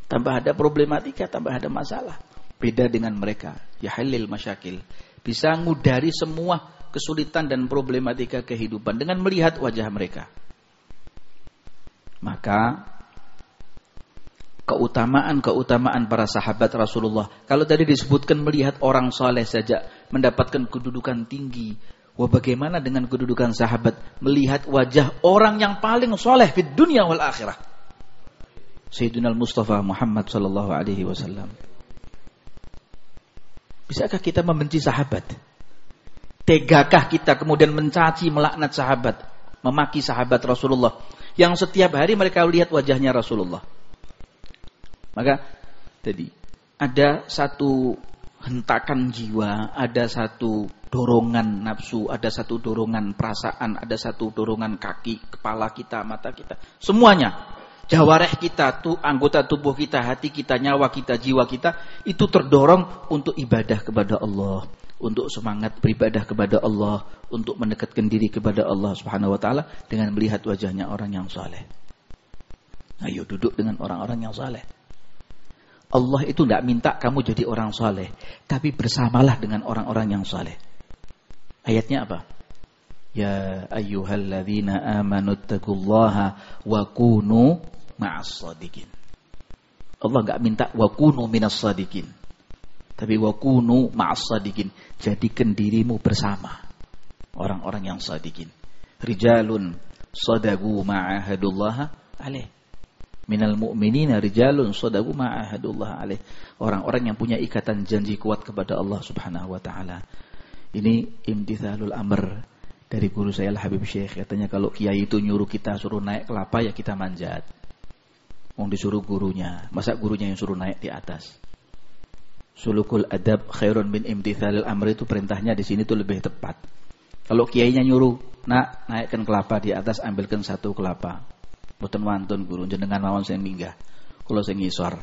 Tambah ada problematika, tambah ada masalah. Beda dengan mereka. Ya halil masyakil. Bisa ngudari semua kesulitan dan problematika kehidupan dengan melihat wajah mereka. Maka keutamaan-keutamaan para sahabat Rasulullah. Kalau tadi disebutkan melihat orang soleh saja mendapatkan kedudukan tinggi, Wah bagaimana dengan kedudukan sahabat melihat wajah orang yang paling soleh di dunia wal akhirah. Sayyidina Mustafa Muhammad sallallahu alaihi wasallam. Bisakah kita membenci sahabat? Tegakah kita kemudian mencaci, melaknat sahabat, memaki sahabat Rasulullah yang setiap hari mereka lihat wajahnya Rasulullah? Maka tadi ada satu hentakan jiwa, ada satu dorongan nafsu, ada satu dorongan perasaan, ada satu dorongan kaki, kepala kita, mata kita, semuanya jawareh kita, tuh anggota tubuh kita, hati kita, nyawa kita, jiwa kita itu terdorong untuk ibadah kepada Allah, untuk semangat beribadah kepada Allah, untuk mendekatkan diri kepada Allah Subhanahu wa taala dengan melihat wajahnya orang yang saleh. Ayo duduk dengan orang-orang yang saleh. Allah itu tidak minta kamu jadi orang saleh, tapi bersamalah dengan orang-orang yang saleh. Ayatnya apa? Ya ayyuhalladzina amanu wa kunu ma'as sadiqin. Allah enggak minta wa kunu minas sadiqin. Tapi wa kunu ma'as sadiqin. Jadikan dirimu bersama orang-orang yang sadiqin. Rijalun sadagu ma'ahadullah alaih. Minal mu'minina rijalun sadagu ma'ahadullah alaih. Orang-orang yang punya ikatan janji kuat kepada Allah subhanahu wa ta'ala. Ini imtithalul amr dari guru saya Al Habib Syekh katanya kalau kiai itu nyuruh kita suruh naik kelapa ya kita manjat. Mau disuruh gurunya. Masa gurunya yang suruh naik di atas? Sulukul adab khairun bin imtithalil amri itu perintahnya di sini tuh lebih tepat. Kalau kiainya nyuruh, nak naikkan kelapa di atas, ambilkan satu kelapa. Boten wantun guru jenengan mawon saya minggah. Kalau saya ngisor.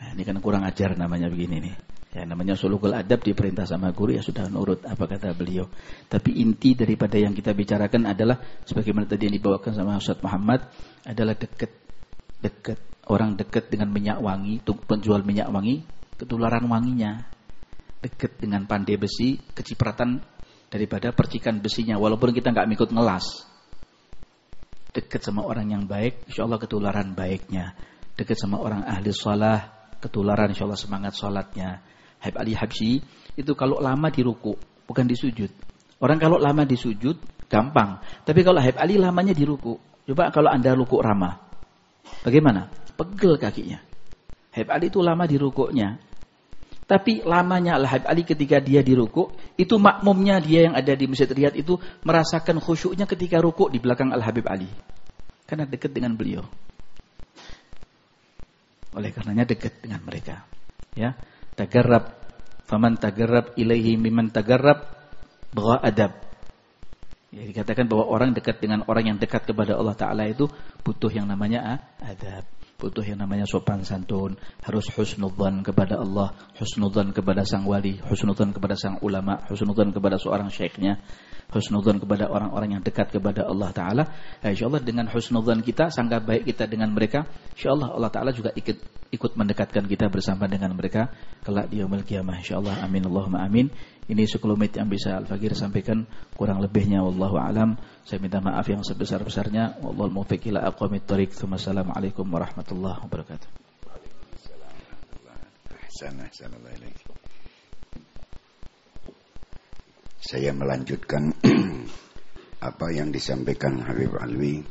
Nah, ini kan kurang ajar namanya begini nih. Ya namanya sulukul adab diperintah sama guru ya sudah nurut apa kata beliau. Tapi inti daripada yang kita bicarakan adalah sebagaimana tadi yang dibawakan sama Ustaz Muhammad adalah dekat dekat orang dekat dengan minyak wangi, penjual minyak wangi, ketularan wanginya. Dekat dengan pandai besi, kecipratan daripada percikan besinya. Walaupun kita nggak ikut ngelas. Dekat sama orang yang baik, insya Allah ketularan baiknya. Dekat sama orang ahli sholat, ketularan insya Allah semangat sholatnya. Habib Ali Habsyi, itu kalau lama di ruku, bukan di sujud. Orang kalau lama di sujud, gampang. Tapi kalau Habib Ali lamanya di ruku. Coba kalau anda ruku ramah. Bagaimana? Pegel kakinya. Habib Ali itu lama di rukuknya. Tapi lamanya Al Habib Ali ketika dia di rukuk, itu makmumnya dia yang ada di Masjid Riyadh itu merasakan khusyuknya ketika rukuk di belakang Al Habib Ali. Karena dekat dengan beliau. Oleh karenanya dekat dengan mereka. Ya, tagarrab faman tagarrab ilaihi mimman tagarrab bahwa adab. Ya, dikatakan bahwa orang dekat dengan orang yang dekat kepada Allah Ta'ala itu butuh yang namanya ah, adab. Butuh yang namanya sopan santun. Harus husnudzan kepada Allah. Husnudzan kepada sang wali. Husnudzan kepada sang ulama. Husnudzan kepada seorang syekhnya. Husnudzan kepada orang-orang yang dekat kepada Allah Ta'ala. Ya, insya Allah dengan husnudzan kita, sangka baik kita dengan mereka. Insya Allah Allah Ta'ala juga ikut, ikut mendekatkan kita bersama dengan mereka. Kelak di yaumil. Insya Allah. Amin. Allahumma amin. Ini sekelumit yang bisa Al-Fakir sampaikan kurang lebihnya wallahu alam. Saya minta maaf yang sebesar-besarnya. Wallahu muwaffiq ila aqwamit thoriq. Assalamualaikum warahmatullahi wabarakatuh. Saya melanjutkan [clears throat] apa yang disampaikan Habib Alwi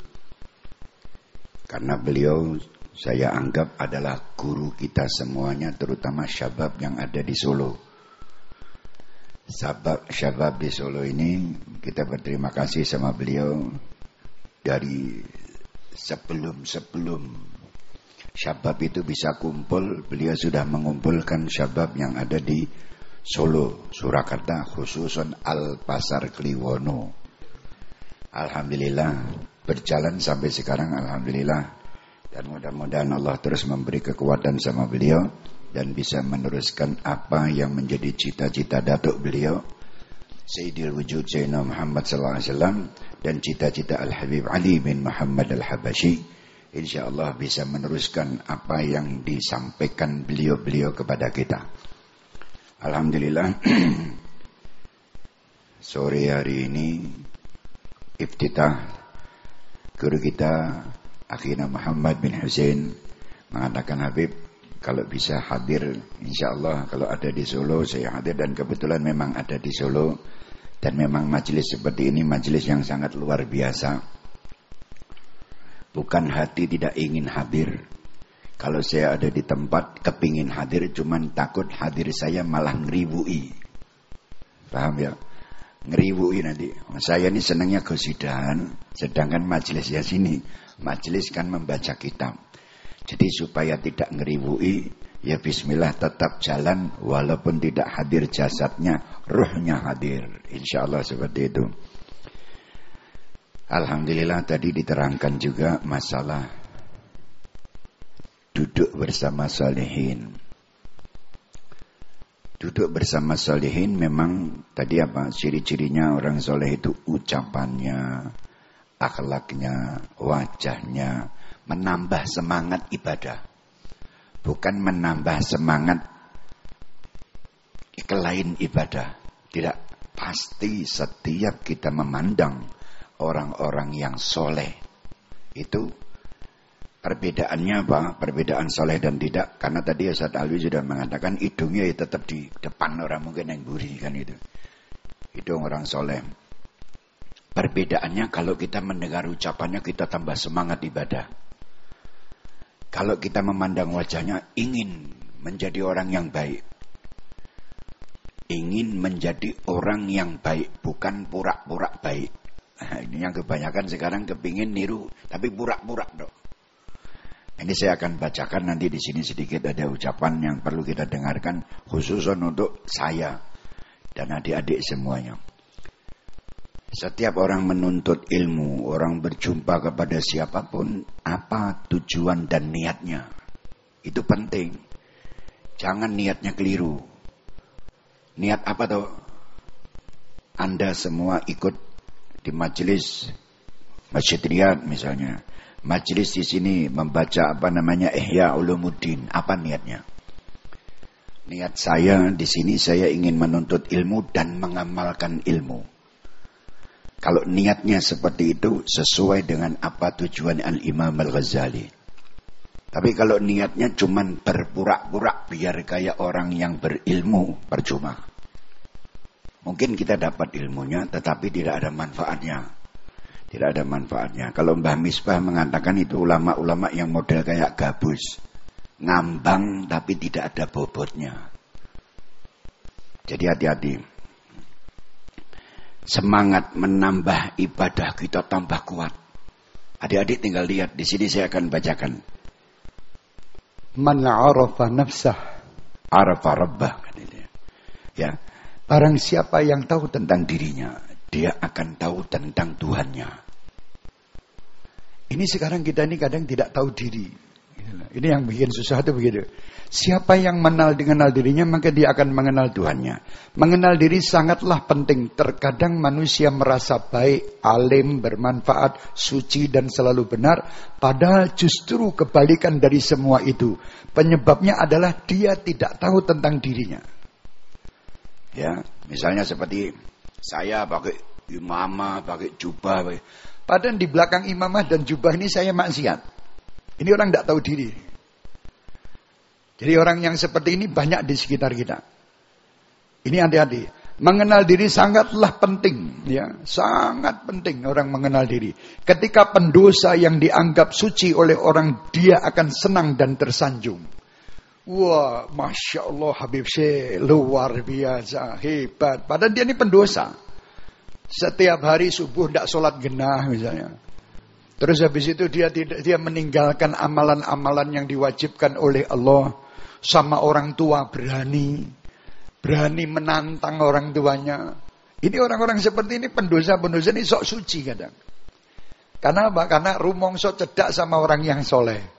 karena beliau saya anggap adalah guru kita semuanya terutama syabab yang ada di Solo. Sabab Syabab di Solo ini kita berterima kasih sama beliau dari sebelum-sebelum Syabab itu bisa kumpul, beliau sudah mengumpulkan Syabab yang ada di Solo, Surakarta, khususan Al Pasar Kliwono. Alhamdulillah berjalan sampai sekarang Alhamdulillah. Dan mudah-mudahan Allah terus memberi kekuatan sama beliau dan bisa meneruskan apa yang menjadi cita-cita datuk beliau Sayyidil Wujud Sayyidina Muhammad sallallahu alaihi wasallam dan cita-cita Al Habib Ali bin Muhammad Al Habashi insyaallah bisa meneruskan apa yang disampaikan beliau-beliau kepada kita Alhamdulillah. [clears throat] Sore hari ini iftitah guru kita Akhina Muhammad bin Hussein mengatakan Habib kalau bisa hadir insya Allah kalau ada di Solo saya hadir. Dan kebetulan memang ada di Solo dan memang majelis seperti ini majelis yang sangat luar biasa. Bukan hati tidak ingin hadir Kalau saya ada di tempat kepingin hadir cuman takut hadir saya malah ngeribui. Paham ya? Ngeribui nanti. Saya ini senangnya kesidahan, sedangkan majelis ya sini. Majelis kan membaca kitab. Jadi supaya tidak ngeribui, ya bismillah tetap jalan walaupun tidak hadir jasadnya, ruhnya hadir. Insya Allah seperti itu. Alhamdulillah tadi diterangkan juga masalah duduk bersama solehin. Duduk bersama solehin memang tadi apa ciri-cirinya orang soleh itu ucapannya, akhlaknya, wajahnya menambah semangat ibadah. Bukan menambah semangat lain ibadah. Tidak pasti setiap kita memandang orang-orang yang soleh itu Perbedaannya apa? Perbedaan soleh dan tidak. Karena tadi Ustaz Alwi sudah mengatakan hidungnya ya tetap di depan orang mungkin yang buri kan itu. Hidung orang soleh. Perbedaannya kalau kita mendengar ucapannya kita tambah semangat ibadah. Kalau kita memandang wajahnya ingin menjadi orang yang baik. Ingin menjadi orang yang baik. Bukan pura-pura baik. Nah, ini yang kebanyakan sekarang kepingin niru. Tapi pura-pura dong. Ini saya akan bacakan nanti di sini sedikit ada ucapan yang perlu kita dengarkan khusus untuk saya dan adik-adik semuanya. Setiap orang menuntut ilmu, orang berjumpa kepada siapa pun, apa tujuan dan niatnya. Itu penting. Jangan niatnya keliru. Niat apa tuh? Anda semua ikut di majelis Masjid Riyad misalnya Majelis di sini membaca apa namanya Ihya Ulumuddin. Apa niatnya? Niat saya di sini saya ingin menuntut ilmu dan mengamalkan ilmu. Kalau niatnya seperti itu sesuai dengan apa tujuan Al-Imam Al-Ghazali. Tapi kalau niatnya cuma berpura-pura biar kayak orang yang berilmu percuma. Mungkin kita dapat ilmunya tetapi tidak ada manfaatnya. Tidak ada manfaatnya. Kalau Mbah Misbah mengatakan itu ulama-ulama yang model kayak gabus. Ngambang tapi tidak ada bobotnya. Jadi hati-hati. Semangat menambah ibadah kita tambah kuat. Adik-adik tinggal lihat. Di sini saya akan bacakan. Man arafa nafsah. Arafa rabbah. Ya. Barang siapa yang tahu tentang dirinya. Dia akan tahu tentang Tuhannya. Ini sekarang kita ini kadang tidak tahu diri. Ini yang bikin susah itu begitu. Siapa yang mengenal dengan dirinya maka dia akan mengenal Tuhannya. Mengenal diri sangatlah penting. Terkadang manusia merasa baik, alim, bermanfaat, suci dan selalu benar. Padahal justru kebalikan dari semua itu. Penyebabnya adalah dia tidak tahu tentang dirinya. Ya, misalnya seperti saya pakai imamah, pakai jubah, pakai Padahal di belakang imamah dan jubah ini saya maksiat. Ini orang tidak tahu diri. Jadi orang yang seperti ini banyak di sekitar kita. Ini hati-hati. Mengenal diri sangatlah penting, ya, sangat penting orang mengenal diri. Ketika pendosa yang dianggap suci oleh orang, dia akan senang dan tersanjung. Wah, masya Allah Habib Syekh luar biasa, hebat. Padahal dia ini pendosa. Setiap hari subuh tidak sholat genah misalnya. Terus habis itu dia tidak dia meninggalkan amalan-amalan yang diwajibkan oleh Allah sama orang tua berani berani menantang orang tuanya. Ini orang-orang seperti ini pendosa-pendosa ini sok suci kadang. Karena apa? Karena rumong sok cedak sama orang yang soleh.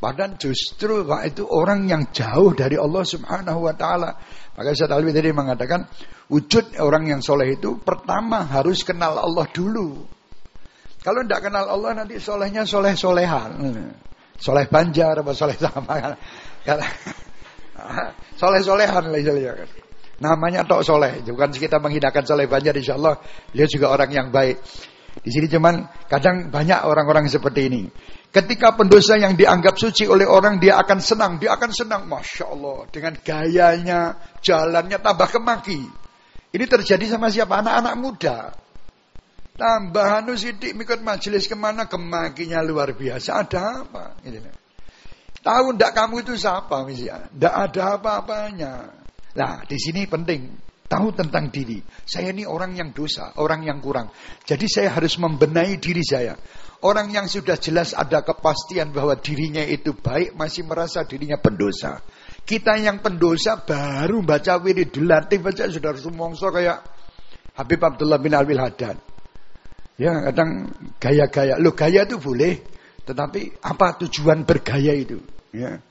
Padahal justru Pak itu orang yang jauh dari Allah Subhanahu wa taala. Maka Ustaz Alwi tadi mengatakan wujud orang yang soleh itu pertama harus kenal Allah dulu. Kalau tidak kenal Allah nanti solehnya soleh solehan, soleh banjar apa soleh sama [laughs] soleh solehan lah istilahnya Namanya tok soleh, bukan kita menghidangkan soleh banjar insya Allah dia juga orang yang baik. Di sini cuman kadang banyak orang-orang seperti ini. Ketika pendosa yang dianggap suci oleh orang dia akan senang, dia akan senang, masya Allah dengan gayanya, jalannya tambah kemaki. Ini terjadi sama siapa? Anak-anak muda. Tambah anu sidik mikut majelis ke mana kemakinya luar biasa. Ada apa? Tahu ndak kamu itu siapa misalnya? Ndak ada apa-apanya. Nah, di sini penting tahu tentang diri. Saya ini orang yang dosa, orang yang kurang. Jadi saya harus membenahi diri saya. Orang yang sudah jelas ada kepastian bahwa dirinya itu baik masih merasa dirinya pendosa. Kita yang pendosa baru baca wirid dilatih baca sudah sumongso kayak Habib Abdullah bin Alwil Haddad. Ya kadang gaya-gaya. Lo gaya itu boleh. Tetapi apa tujuan bergaya itu? Ya.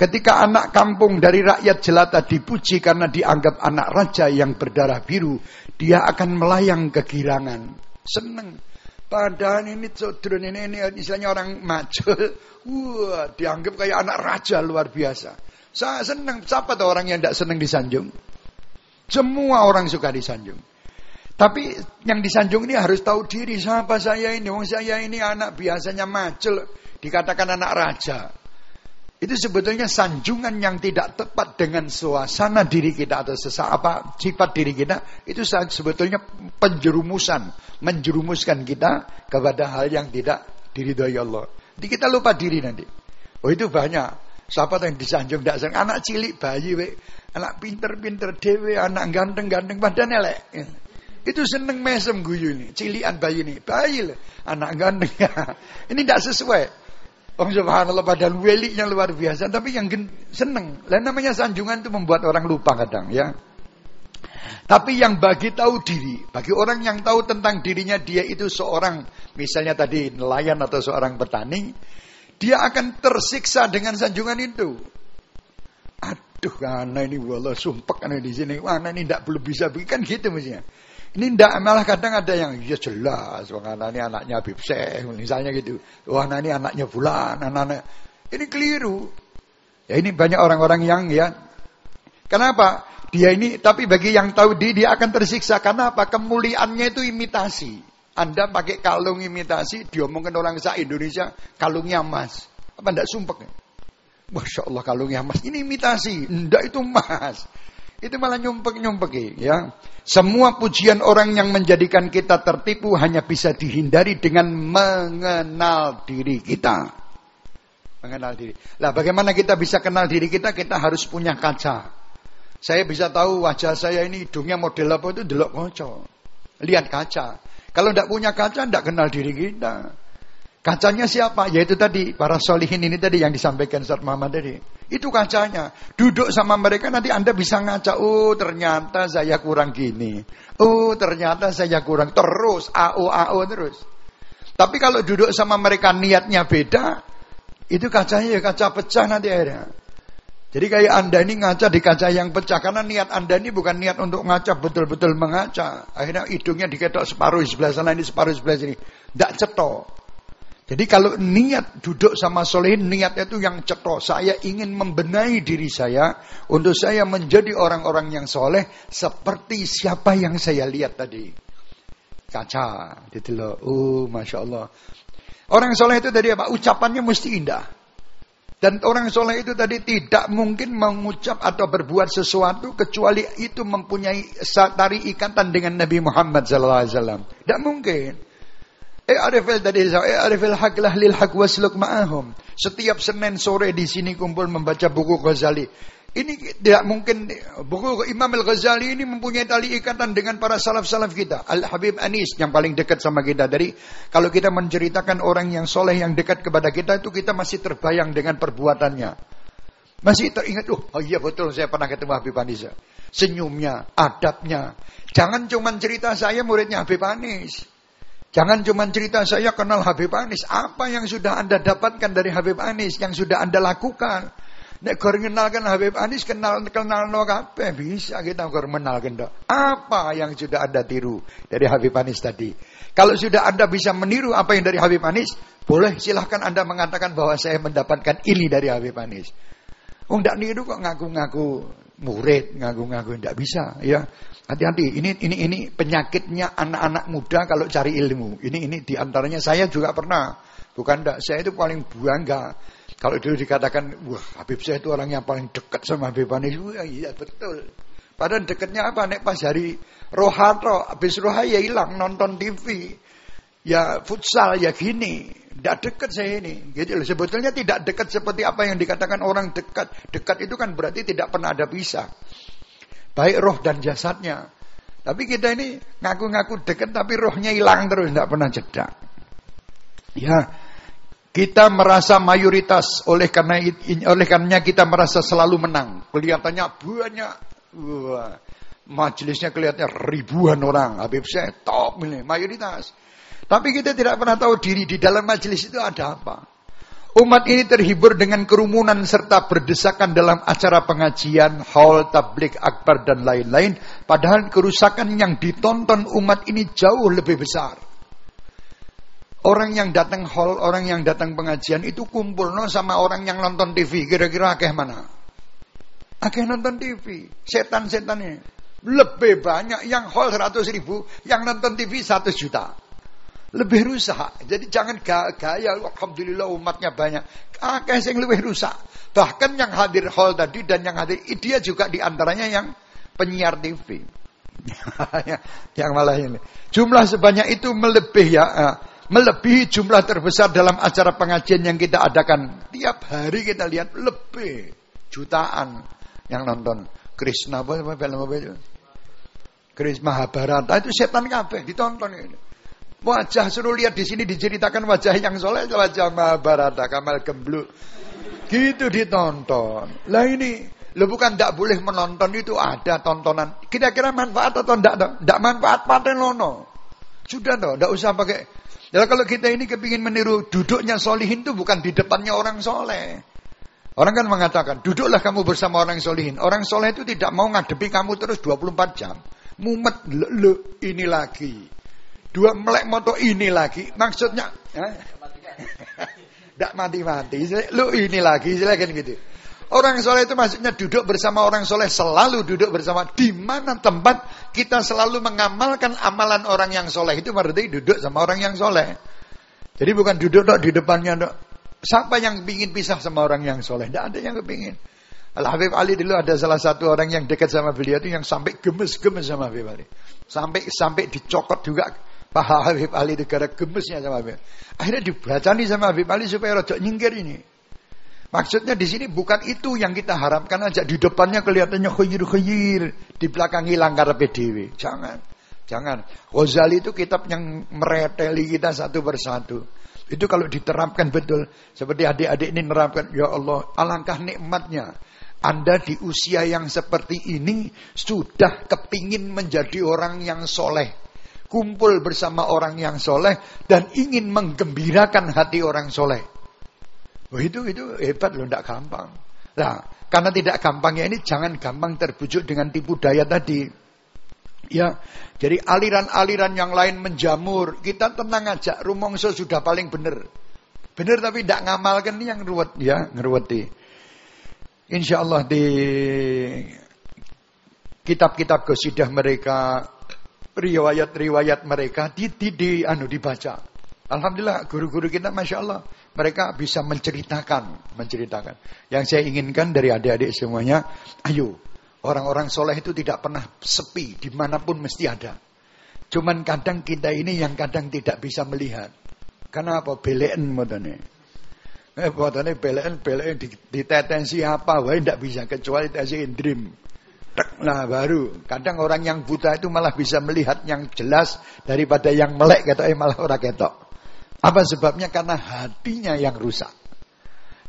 Ketika anak kampung dari rakyat jelata dipuji karena dianggap anak raja yang berdarah biru, dia akan melayang kegirangan. Seneng. Padahal ini codron ini, ini misalnya orang macul, wah dianggap kayak anak raja luar biasa. Saya seneng. Siapa tuh orang yang tidak seneng disanjung? Semua orang suka disanjung. Tapi yang disanjung ini harus tahu diri. Siapa saya ini? Wong saya ini anak biasanya macul. Dikatakan anak raja. Itu sebetulnya sanjungan yang tidak tepat dengan suasana diri kita atau sesa apa sifat diri kita itu sebetulnya penjerumusan, menjerumuskan kita kepada hal yang tidak diridhoi Allah. Jadi kita lupa diri nanti. Oh itu banyak. Siapa yang disanjung tidak senang? Anak cilik bayi, we. anak pinter-pinter dewe, anak ganteng-ganteng padahal elek. Itu seneng mesem guyu ini, cilian bayi ini, bayi lah, anak ganteng. [laughs] ini tidak sesuai. Oh subhanallah padahal welinya luar biasa, tapi yang seneng. Lain namanya sanjungan itu membuat orang lupa kadang ya. Tapi yang bagi tahu diri, bagi orang yang tahu tentang dirinya dia itu seorang, misalnya tadi nelayan atau seorang petani, dia akan tersiksa dengan sanjungan itu. Aduh, karena ini wala sumpah karena di sini, wah ini tidak belum bisa bikin gitu mestinya. Ini ndak malah kadang ada yang ya jelas, wah ini anaknya Habib Syekh, misalnya gitu. Wah ini anaknya Fulan, anak-anak. Ini keliru. Ya ini banyak orang-orang yang ya. Kenapa? Dia ini, tapi bagi yang tahu dia, dia akan tersiksa. Karena apa? Kemuliaannya itu imitasi. Anda pakai kalung imitasi, diomongkan orang sa Indonesia, kalungnya emas. Apa ndak sumpah? Masya Allah kalungnya emas. Ini imitasi. Ndak itu emas. Itu malah nyumpek-nyumpek ya. Semua pujian orang yang menjadikan kita tertipu hanya bisa dihindari dengan mengenal diri kita. Mengenal diri. Lah bagaimana kita bisa kenal diri kita? Kita harus punya kaca. Saya bisa tahu wajah saya ini hidungnya model apa itu delok kaca. Lihat kaca. Kalau tidak punya kaca, tidak kenal diri kita. Kacanya siapa? Yaitu tadi para solihin ini tadi yang disampaikan Ustaz Muhammad tadi. Itu kacanya. Duduk sama mereka nanti Anda bisa ngaca. Oh ternyata saya kurang gini. Oh ternyata saya kurang. Terus AO AO terus. Tapi kalau duduk sama mereka niatnya beda. Itu kacanya ya kaca pecah nanti akhirnya. Jadi kayak Anda ini ngaca di kaca yang pecah. Karena niat Anda ini bukan niat untuk ngaca betul-betul mengaca. Akhirnya hidungnya diketok separuh sebelah sana ini separuh sebelah sini. Tidak cetok. Jadi kalau niat duduk sama solehin, niatnya itu yang cetok. Saya ingin membenahi diri saya untuk saya menjadi orang-orang yang soleh seperti siapa yang saya lihat tadi. Kaca, gitu loh. Oh, masya Allah. Orang soleh itu tadi apa? Ucapannya mesti indah. Dan orang soleh itu tadi tidak mungkin mengucap atau berbuat sesuatu kecuali itu mempunyai tari ikatan dengan Nabi Muhammad SAW. Tidak mungkin. Eh arifil tadi eh arifil haq lah lil haq wasluk ma'ahum. Setiap Senin sore di sini kumpul membaca buku Ghazali. Ini tidak mungkin buku Imam Al-Ghazali ini mempunyai tali ikatan dengan para salaf-salaf kita. Al-Habib Anis yang paling dekat sama kita. Dari kalau kita menceritakan orang yang soleh yang dekat kepada kita itu kita masih terbayang dengan perbuatannya. Masih teringat, oh, oh iya betul saya pernah ketemu Habib Anis. Senyumnya, adabnya. Jangan cuma cerita saya muridnya Habib Anis. Jangan cuma cerita saya kenal Habib Anis. Apa yang sudah Anda dapatkan dari Habib Anis? Yang sudah Anda lakukan? Nek kau kenalkan Habib Anis, kenal kenal no. Bisa kita kau dok. Apa yang sudah Anda tiru dari Habib Anis tadi? Kalau sudah Anda bisa meniru apa yang dari Habib Anis, boleh silahkan Anda mengatakan bahwa saya mendapatkan ini dari Habib Anis. Oh, enggak niru kok ngaku-ngaku murid, ngaku-ngaku enggak bisa, ya. Hati-hati, ini ini ini penyakitnya anak-anak muda kalau cari ilmu. Ini ini di antaranya saya juga pernah. Bukan enggak, saya itu paling bangga. Kalau dulu dikatakan, wah Habib saya itu orang yang paling dekat sama Habib Anis. Wah iya betul. Padahal dekatnya apa? Nek pas hari rohato, habis roha ya hilang nonton TV. Ya futsal ya gini. Tidak dekat saya ini. Gitu loh. Sebetulnya tidak dekat seperti apa yang dikatakan orang dekat. Dekat itu kan berarti tidak pernah ada pisah. Baik roh dan jasadnya. Tapi kita ini ngaku-ngaku dekat tapi rohnya hilang terus. Tidak pernah jeda. Ya, kita merasa mayoritas oleh karena oleh karenanya kita merasa selalu menang. Kelihatannya banyak. Wah, majelisnya kelihatannya ribuan orang. Habib saya top ini, mayoritas. Tapi kita tidak pernah tahu diri di dalam majelis itu ada apa. Umat ini terhibur dengan kerumunan serta berdesakan dalam acara pengajian, haul, tablik, akbar, dan lain-lain. Padahal kerusakan yang ditonton umat ini jauh lebih besar. Orang yang datang hall, orang yang datang pengajian itu kumpul no sama orang yang nonton TV. Kira-kira akeh mana? Akeh nonton TV. Setan-setannya. Lebih banyak yang hall 100 ribu, yang nonton TV 100 juta lebih rusak. Jadi jangan gaya, alhamdulillah umatnya banyak. Akeh yang lebih rusak. Bahkan yang hadir hall tadi dan yang hadir dia juga di antaranya yang penyiar TV. [laughs] yang malah ini. Jumlah sebanyak itu melebih ya, uh, melebihi jumlah terbesar dalam acara pengajian yang kita adakan. Tiap hari kita lihat lebih jutaan yang nonton. Krishna apa film apa itu? Krishna Mahabharata itu setan kabeh ditonton ini. Wajah suruh lihat di sini diceritakan wajah yang soleh wajah Mahabharata Kamal Gembluk. Gitu ditonton. Lah ini lo bukan tidak boleh menonton itu ada tontonan. Kira-kira manfaat atau tidak? Tidak manfaat paten lono. Sudah toh, tidak usah pakai. Ya kalau kita ini kepingin meniru duduknya solihin itu bukan di depannya orang soleh. Orang kan mengatakan, duduklah kamu bersama orang solihin. Orang soleh itu tidak mau ngadepi kamu terus 24 jam. Mumet, le, ini lagi. Dua melek moto ini lagi. Maksudnya, tidak mati-mati. Lu ini lagi, silakan gitu. Orang soleh itu maksudnya duduk bersama orang soleh selalu duduk bersama di mana tempat kita selalu mengamalkan amalan orang yang soleh itu berarti duduk sama orang yang soleh. Jadi bukan duduk dok di depannya dok. Siapa yang ingin pisah sama orang yang soleh? Tidak ada yang kepingin. Al Habib Ali dulu ada salah satu orang yang dekat sama beliau itu yang sampai gemes-gemes sama Habib Ali. Sampai sampai dicokot juga Pak Habib Ali itu gara gemesnya sama Habib. Akhirnya dibaca nih sama Habib Ali supaya rojok nyingkir ini. Maksudnya di sini bukan itu yang kita harapkan aja. Di depannya kelihatannya khayir-khayir. Di belakang hilang karena PDW. Jangan. Jangan. Ghazali itu kitab yang mereteli kita satu persatu. Itu kalau diterapkan betul. Seperti adik-adik ini menerapkan. Ya Allah, alangkah nikmatnya. Anda di usia yang seperti ini sudah kepingin menjadi orang yang soleh kumpul bersama orang yang soleh dan ingin menggembirakan hati orang soleh. Oh, itu itu hebat loh, tidak gampang. Nah, karena tidak gampangnya ini jangan gampang terbujuk dengan tipu daya tadi. Ya, jadi aliran-aliran yang lain menjamur, kita tenang aja, rumongso sudah paling benar. Benar tapi tidak ngamalkan ini yang ruwet ya, ngeruweti. Insya Allah di kitab-kitab gosidah mereka riwayat-riwayat mereka di, di, di anu dibaca. Alhamdulillah guru-guru kita Masya Allah mereka bisa menceritakan, menceritakan. Yang saya inginkan dari adik-adik semuanya, ayo orang-orang soleh itu tidak pernah sepi, di mana pun mesti ada. Cuman kadang kita ini yang kadang tidak bisa melihat. Karena apa? Belen modane. Eh, modane belen, belen ditetensi apa? Wah, tidak bisa kecuali tetensi dream. Nah baru kadang orang yang buta itu malah bisa melihat yang jelas daripada yang melek kata eh malah orang ketok. Apa sebabnya? Karena hatinya yang rusak.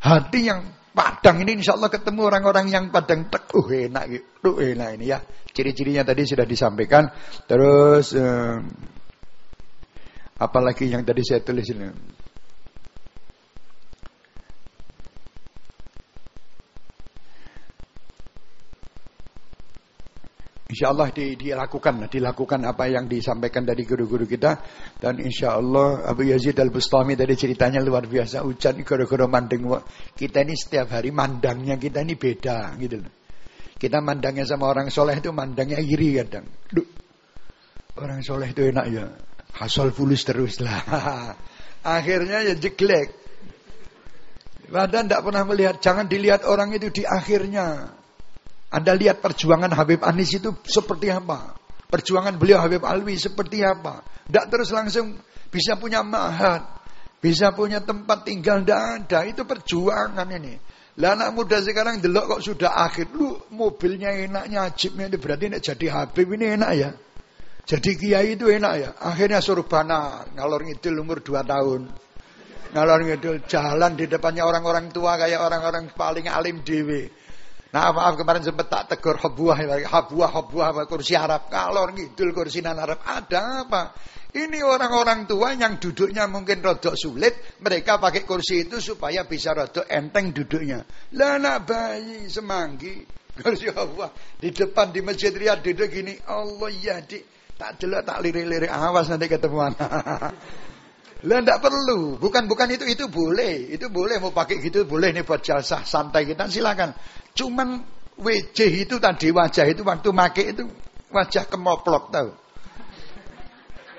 Hati yang padang ini insya Allah ketemu orang-orang yang padang tek, uh enak gitu, enak ini ya. Ciri-cirinya tadi sudah disampaikan. Terus eh, apalagi yang tadi saya tulis ini. Insya Allah di, dilakukan, dilakukan apa yang disampaikan dari guru-guru kita dan insya Allah Abu Yazid Al Bustami tadi ceritanya luar biasa hujan guru-guru mandeng kita ini setiap hari mandangnya kita ini beda gitu Kita mandangnya sama orang soleh itu mandangnya iri kadang. Duh, orang soleh itu enak ya, hasol fulus terus lah. [laughs] Akhirnya ya jelek. Padahal tidak pernah melihat, jangan dilihat orang itu di akhirnya. Anda lihat perjuangan Habib Anis itu seperti apa? Perjuangan beliau Habib Alwi seperti apa? Tidak terus langsung bisa punya mahat. Bisa punya tempat tinggal tidak ada. Itu perjuangan ini. Lah anak muda sekarang delok kok sudah akhir. Lu mobilnya enaknya ajibnya itu berarti ini jadi Habib ini enak ya. Jadi kiai itu enak ya. Akhirnya surbana ngalor ngidul umur 2 tahun. Ngalor ngidul jalan di depannya orang-orang tua kayak orang-orang paling alim dewi. Nah maaf kemarin sempat tak tegur habuah, habuah, habuah, kursi Arab. Ngalor ngidul kursi nan Arab. Ada apa? Ini orang-orang tua yang duduknya mungkin rodok sulit, mereka pakai kursi itu supaya bisa rodok enteng duduknya. Lah anak bayi semanggi, kursi Allah di depan di masjid Riyadh duduk gini, Allah ya di tak delok tak lirik-lirik awas nanti ketemuan. [laughs] Lah ndak perlu, bukan bukan itu itu boleh, itu boleh mau pakai gitu boleh nih buat jasa santai kita silakan. Cuman wajah itu tadi wajah itu waktu make itu wajah kemoplok tahu.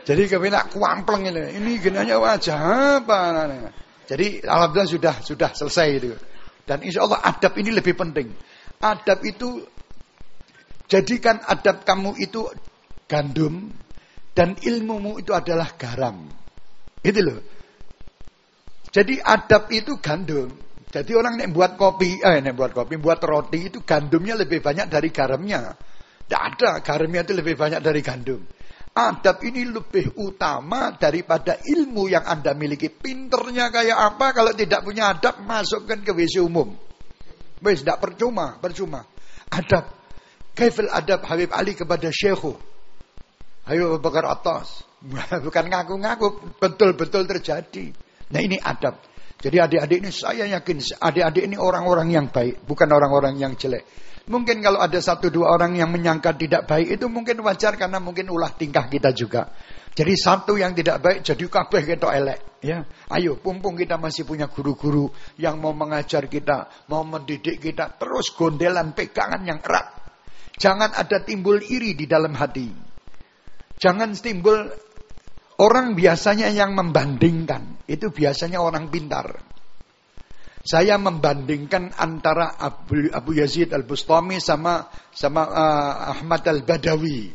Jadi nak kuampleng ini. Ini genanya wajah apa? Jadi alhamdulillah sudah sudah selesai itu. Dan insya Allah adab ini lebih penting. Adab itu jadikan adab kamu itu gandum dan ilmumu itu adalah garam. Itu loh. Jadi adab itu gandum. Jadi orang yang buat kopi, eh yang buat kopi, buat roti itu gandumnya lebih banyak dari garamnya. Tidak ada, garamnya itu lebih banyak dari gandum. Adab ini lebih utama daripada ilmu yang Anda miliki. Pinternya kayak apa kalau tidak punya adab masukkan ke WC umum. Wes tidak percuma, percuma. Adab. Kaifil adab Habib Ali kepada Syekhu. Ayo bakar atas. Bukan ngaku-ngaku, betul-betul terjadi. Nah ini adab. Jadi adik-adik ini saya yakin adik-adik ini orang-orang yang baik, bukan orang-orang yang jelek. Mungkin kalau ada satu dua orang yang menyangka tidak baik itu mungkin wajar karena mungkin ulah tingkah kita juga. Jadi satu yang tidak baik jadi kabeh kita elek. Ya, ayo pumpung kita masih punya guru-guru yang mau mengajar kita, mau mendidik kita, terus gondelan pegangan yang erat. Jangan ada timbul iri di dalam hati. Jangan timbul orang biasanya yang membandingkan. Itu biasanya orang pintar. Saya membandingkan antara Abu, Abu Yazid Al-Bustami sama sama uh, Ahmad Al-Badawi.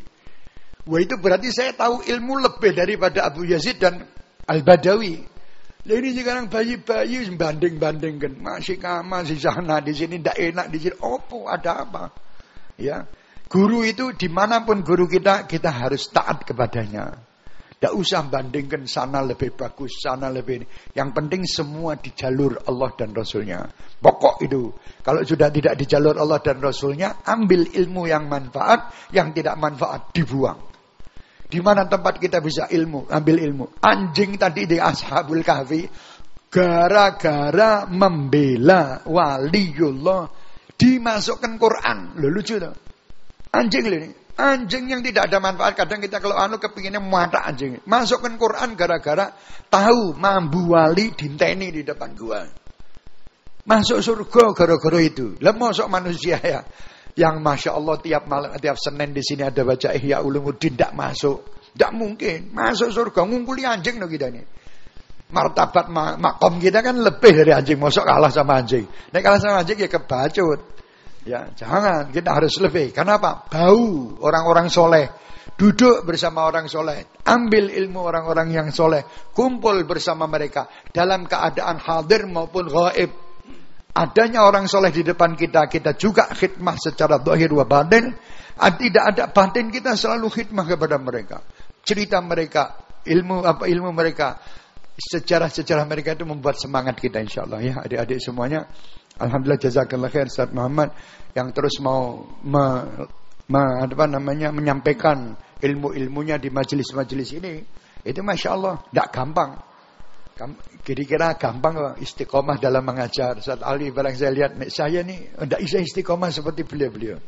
Wah itu berarti saya tahu ilmu lebih daripada Abu Yazid dan Al-Badawi. Nah ini sekarang bayi-bayi banding-bandingkan. Masih masih sana di sini tidak enak di sini. Opo ada apa? Ya, guru itu di mana pun guru kita kita harus taat kepadanya. Tidak usah bandingkan sana lebih bagus, sana lebih ini. Yang penting semua di jalur Allah dan Rasulnya. Pokok itu. Kalau sudah tidak di jalur Allah dan Rasulnya, ambil ilmu yang manfaat, yang tidak manfaat dibuang. Di mana tempat kita bisa ilmu, ambil ilmu. Anjing tadi di Ashabul Kahfi, gara-gara membela waliullah, dimasukkan Quran. Loh, lucu tuh. Anjing ini. Anjing yang tidak ada manfaat. Kadang kita kalau anu kepinginnya mata anjing. Masukkan Quran gara-gara tahu mambu wali dinteni di depan gua. Masuk surga gara-gara itu. Lah masuk manusia ya. Yang Masya Allah tiap malam, tiap Senin di sini ada baca Ihya Ulumuddin. Tidak masuk. Tidak mungkin. Masuk surga. Ngumpuli anjing no kita ini. Martabat makom kita kan lebih dari anjing. Masuk kalah sama anjing. Nek kalah sama anjing ya kebacut. Ya, jangan. Kita harus lebih. Kenapa? Bau orang-orang soleh. Duduk bersama orang soleh. Ambil ilmu orang-orang yang soleh. Kumpul bersama mereka. Dalam keadaan hadir maupun gaib. Adanya orang soleh di depan kita. Kita juga khidmah secara dohir wa batin. Tidak ada batin kita selalu khidmah kepada mereka. Cerita mereka. Ilmu apa ilmu mereka. Sejarah-sejarah mereka itu membuat semangat kita insya Allah ya adik-adik semuanya. Alhamdulillah jazakallah khair Ustaz Muhammad yang terus mau me, me, apa namanya menyampaikan ilmu-ilmunya di majelis-majelis ini. Itu Masya Allah, tidak gampang. Kira-kira gampang istiqomah dalam mengajar. Saat Ali barang saya lihat, saya nih tidak bisa istiqomah seperti beliau-beliau.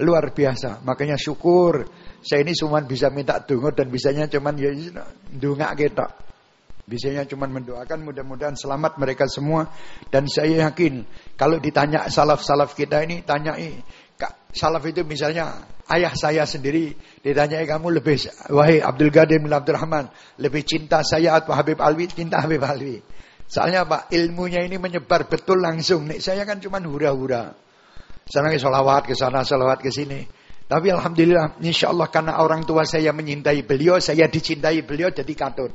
Luar biasa. Makanya syukur. Saya ini cuma bisa minta tunggu dan bisanya cuma ya dungak kita. Biasanya cuma mendoakan mudah-mudahan selamat mereka semua. Dan saya yakin kalau ditanya salaf-salaf kita ini, tanyai. Salaf itu misalnya ayah saya sendiri ditanyai kamu lebih wahai Abdul Qadir bin Abdul Rahman lebih cinta saya atau Habib Alwi cinta Habib Alwi. Soalnya Pak ilmunya ini menyebar betul langsung. Nih saya kan cuma hura-hura. Sana ke solawat ke sana, solawat ke sini. Tapi alhamdulillah, insya Allah karena orang tua saya menyintai beliau, saya dicintai beliau jadi katut.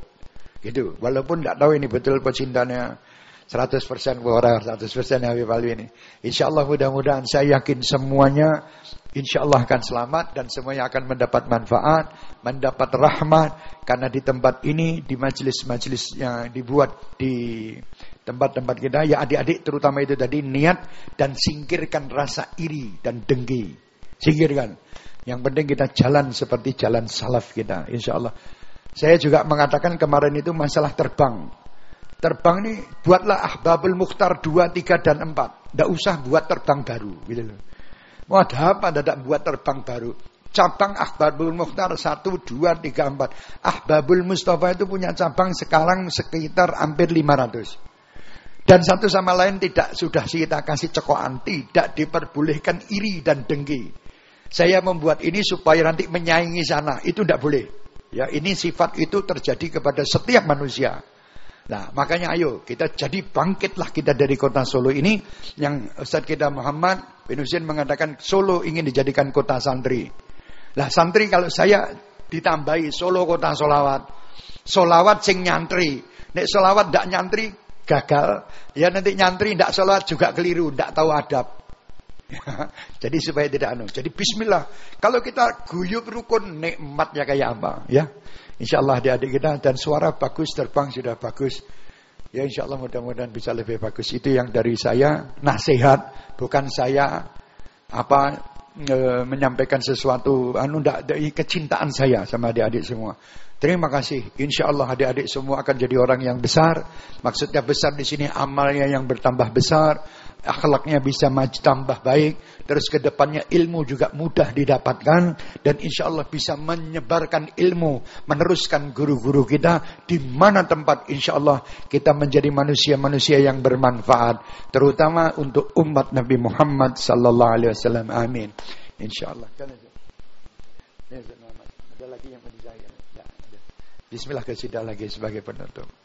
Gitu. Walaupun tidak tahu ini betul pecintanya 100% orang 100% Habib Ali ini. Insya Allah mudah-mudahan saya yakin semuanya insya Allah akan selamat dan semuanya akan mendapat manfaat, mendapat rahmat karena di tempat ini di majelis-majelis yang dibuat di tempat-tempat kita ya adik-adik terutama itu tadi niat dan singkirkan rasa iri dan dengki. Singkirkan. Yang penting kita jalan seperti jalan salaf kita insya Allah. Saya juga mengatakan kemarin itu masalah terbang. Terbang ini buatlah Ahbabul Mukhtar 2, 3 dan 4. Tidak usah buat terbang baru gitu loh. Mau ada apa tidak buat terbang baru? Cabang Ahbabul Mukhtar 1, 2, 3, 4. Ahbabul Mustafa itu punya cabang sekarang sekitar hampir 500. Dan satu sama lain tidak sudah kita kasih cekokan. Tidak diperbolehkan iri dan dengki. Saya membuat ini supaya nanti menyaingi sana. Itu tidak boleh. Ya, ini sifat itu terjadi kepada setiap manusia. Nah, makanya ayo kita jadi bangkitlah kita dari kota Solo ini yang Ustaz kita Muhammad bin Husain mengatakan Solo ingin dijadikan kota santri. Lah santri kalau saya ditambahi Solo kota solawat. Solawat sing nyantri. Nek solawat ndak nyantri gagal. Ya nanti nyantri ndak solawat juga keliru, ndak tahu adab. [laughs] Jadi supaya tidak anu. Jadi bismillah. Kalau kita guyub rukun nikmatnya kayak apa, ya. Insya Allah adik-adik kita dan suara bagus terbang sudah bagus. Ya insya Allah mudah-mudahan bisa lebih bagus. Itu yang dari saya nasihat, bukan saya apa e, menyampaikan sesuatu anu ndak kecintaan saya sama adik-adik semua. Terima kasih. Insya Allah adik-adik semua akan jadi orang yang besar. Maksudnya besar di sini amalnya yang bertambah besar akhlaknya bisa maju tambah baik, terus ke depannya ilmu juga mudah didapatkan dan insya Allah bisa menyebarkan ilmu, meneruskan guru-guru kita di mana tempat insya Allah kita menjadi manusia-manusia yang bermanfaat, terutama untuk umat Nabi Muhammad sallallahu alaihi wasallam. Amin. Insya Allah. Ada lagi yang Bismillah kesidah lagi sebagai penutup.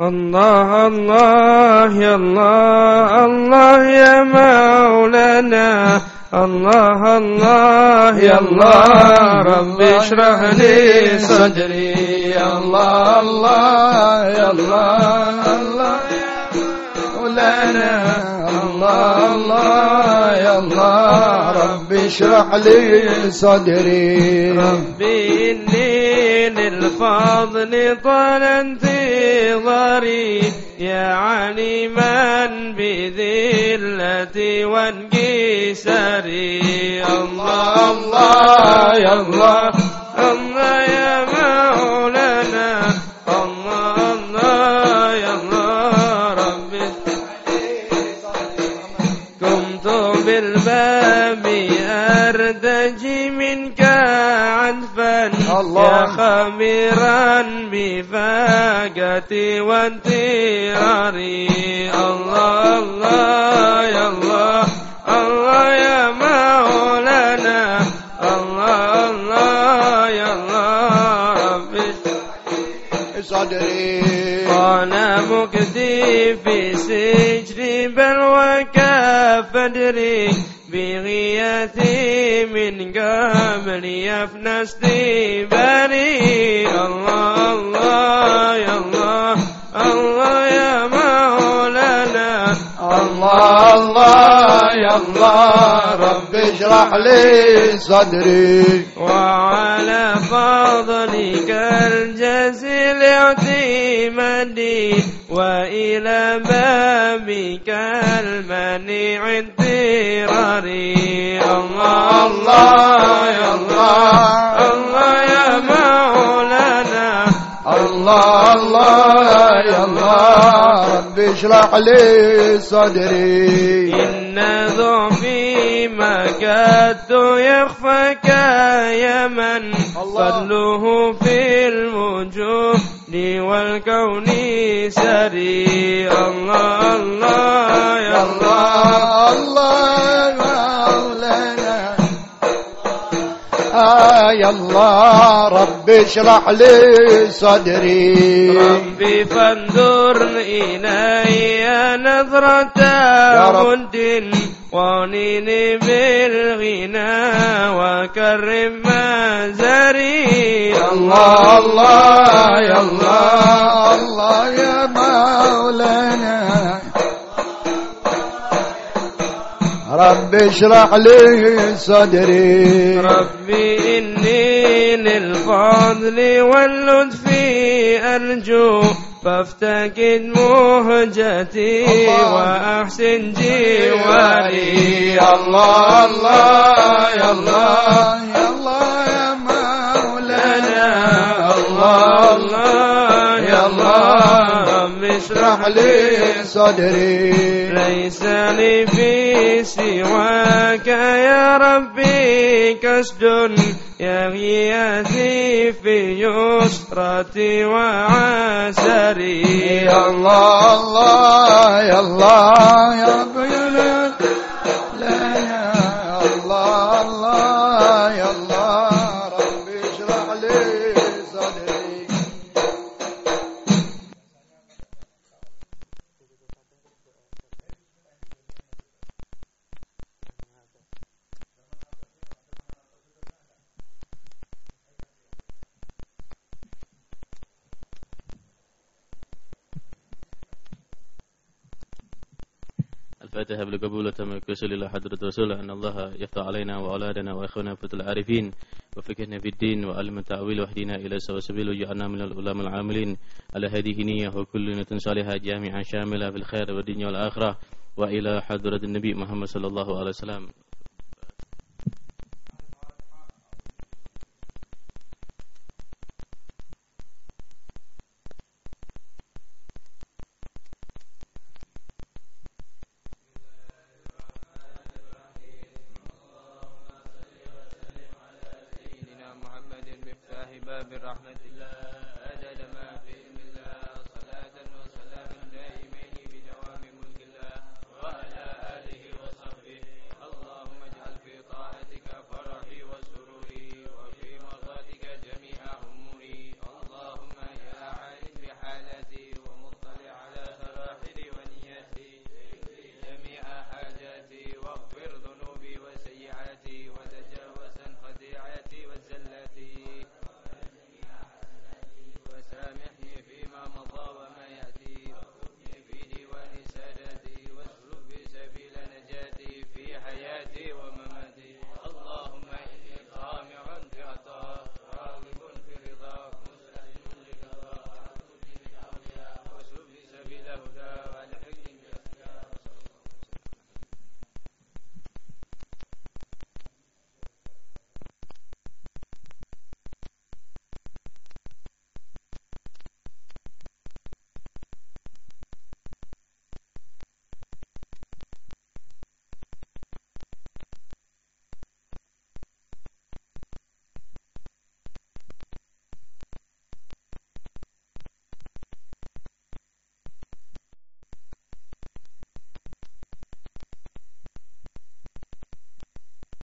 الله الله يا الله الله يا مولانا. الله الله يا الله رب اشرح لي صدري. يا الله الله يا الله الله يا مولانا. الله الله يا الله رب اشرح لي صدري. ربي إني للفضل طال انتظاري يا عليما بذلتي وانكساري الله الله يا الله الله يا مولانا. أرتجي منك عنفا يا خبيرا بفاقتي وانتراري الله الله يا الله الله يا مولانا. الله الله يا الله. ربي صدري. طال مكتي في سجن بلوك فدري بغيتي من قبل يفنى استباري الله الله يا الله الله يا الله الله يا الله رب اشرح لي صدري. وعلى فضلك الجزيل اعتمادي وإلى بابك المنيع اضطراري الله الله يا الله الله يا مولانا. الله الله يا الله رب اشرح لي صدري. إن ضعفي ما كدت يخفك يا من فضله في الوجود والكون سري. الله الله يا الله الله مولانا. يا الله ربي اشرح لي صدري. ربي فانظر إلي نظرة. مد وعنيني بالغنى وكرم مزاري. الله الله يا الله الله يا مولانا. ربي اشرح لي صدري. ربي إني للفضل واللطف أرجو فافتقد مهجتي وأحسن جواري. الله الله يا الله يا الله يا مولانا. الله الله يا الله اشرح لي صدري. ليس لي في سواك يا ربي كسد يا غياثي في يسرتي وعسري. يا الله الله يا الله يا رب يا الكسل إلى حضرة رسول أن الله يفتح علينا وأولادنا وإخواننا في العارفين وفقهنا في الدين وعلم التأويل واهدنا إلى سواء السبيل وجعلنا من العلماء العاملين. على هذه نية وكل نية صالحة جامعة شاملة في الخير والدنيا والآخرة. وإلى حضرة النبي محمد صلى الله عليه وسلم.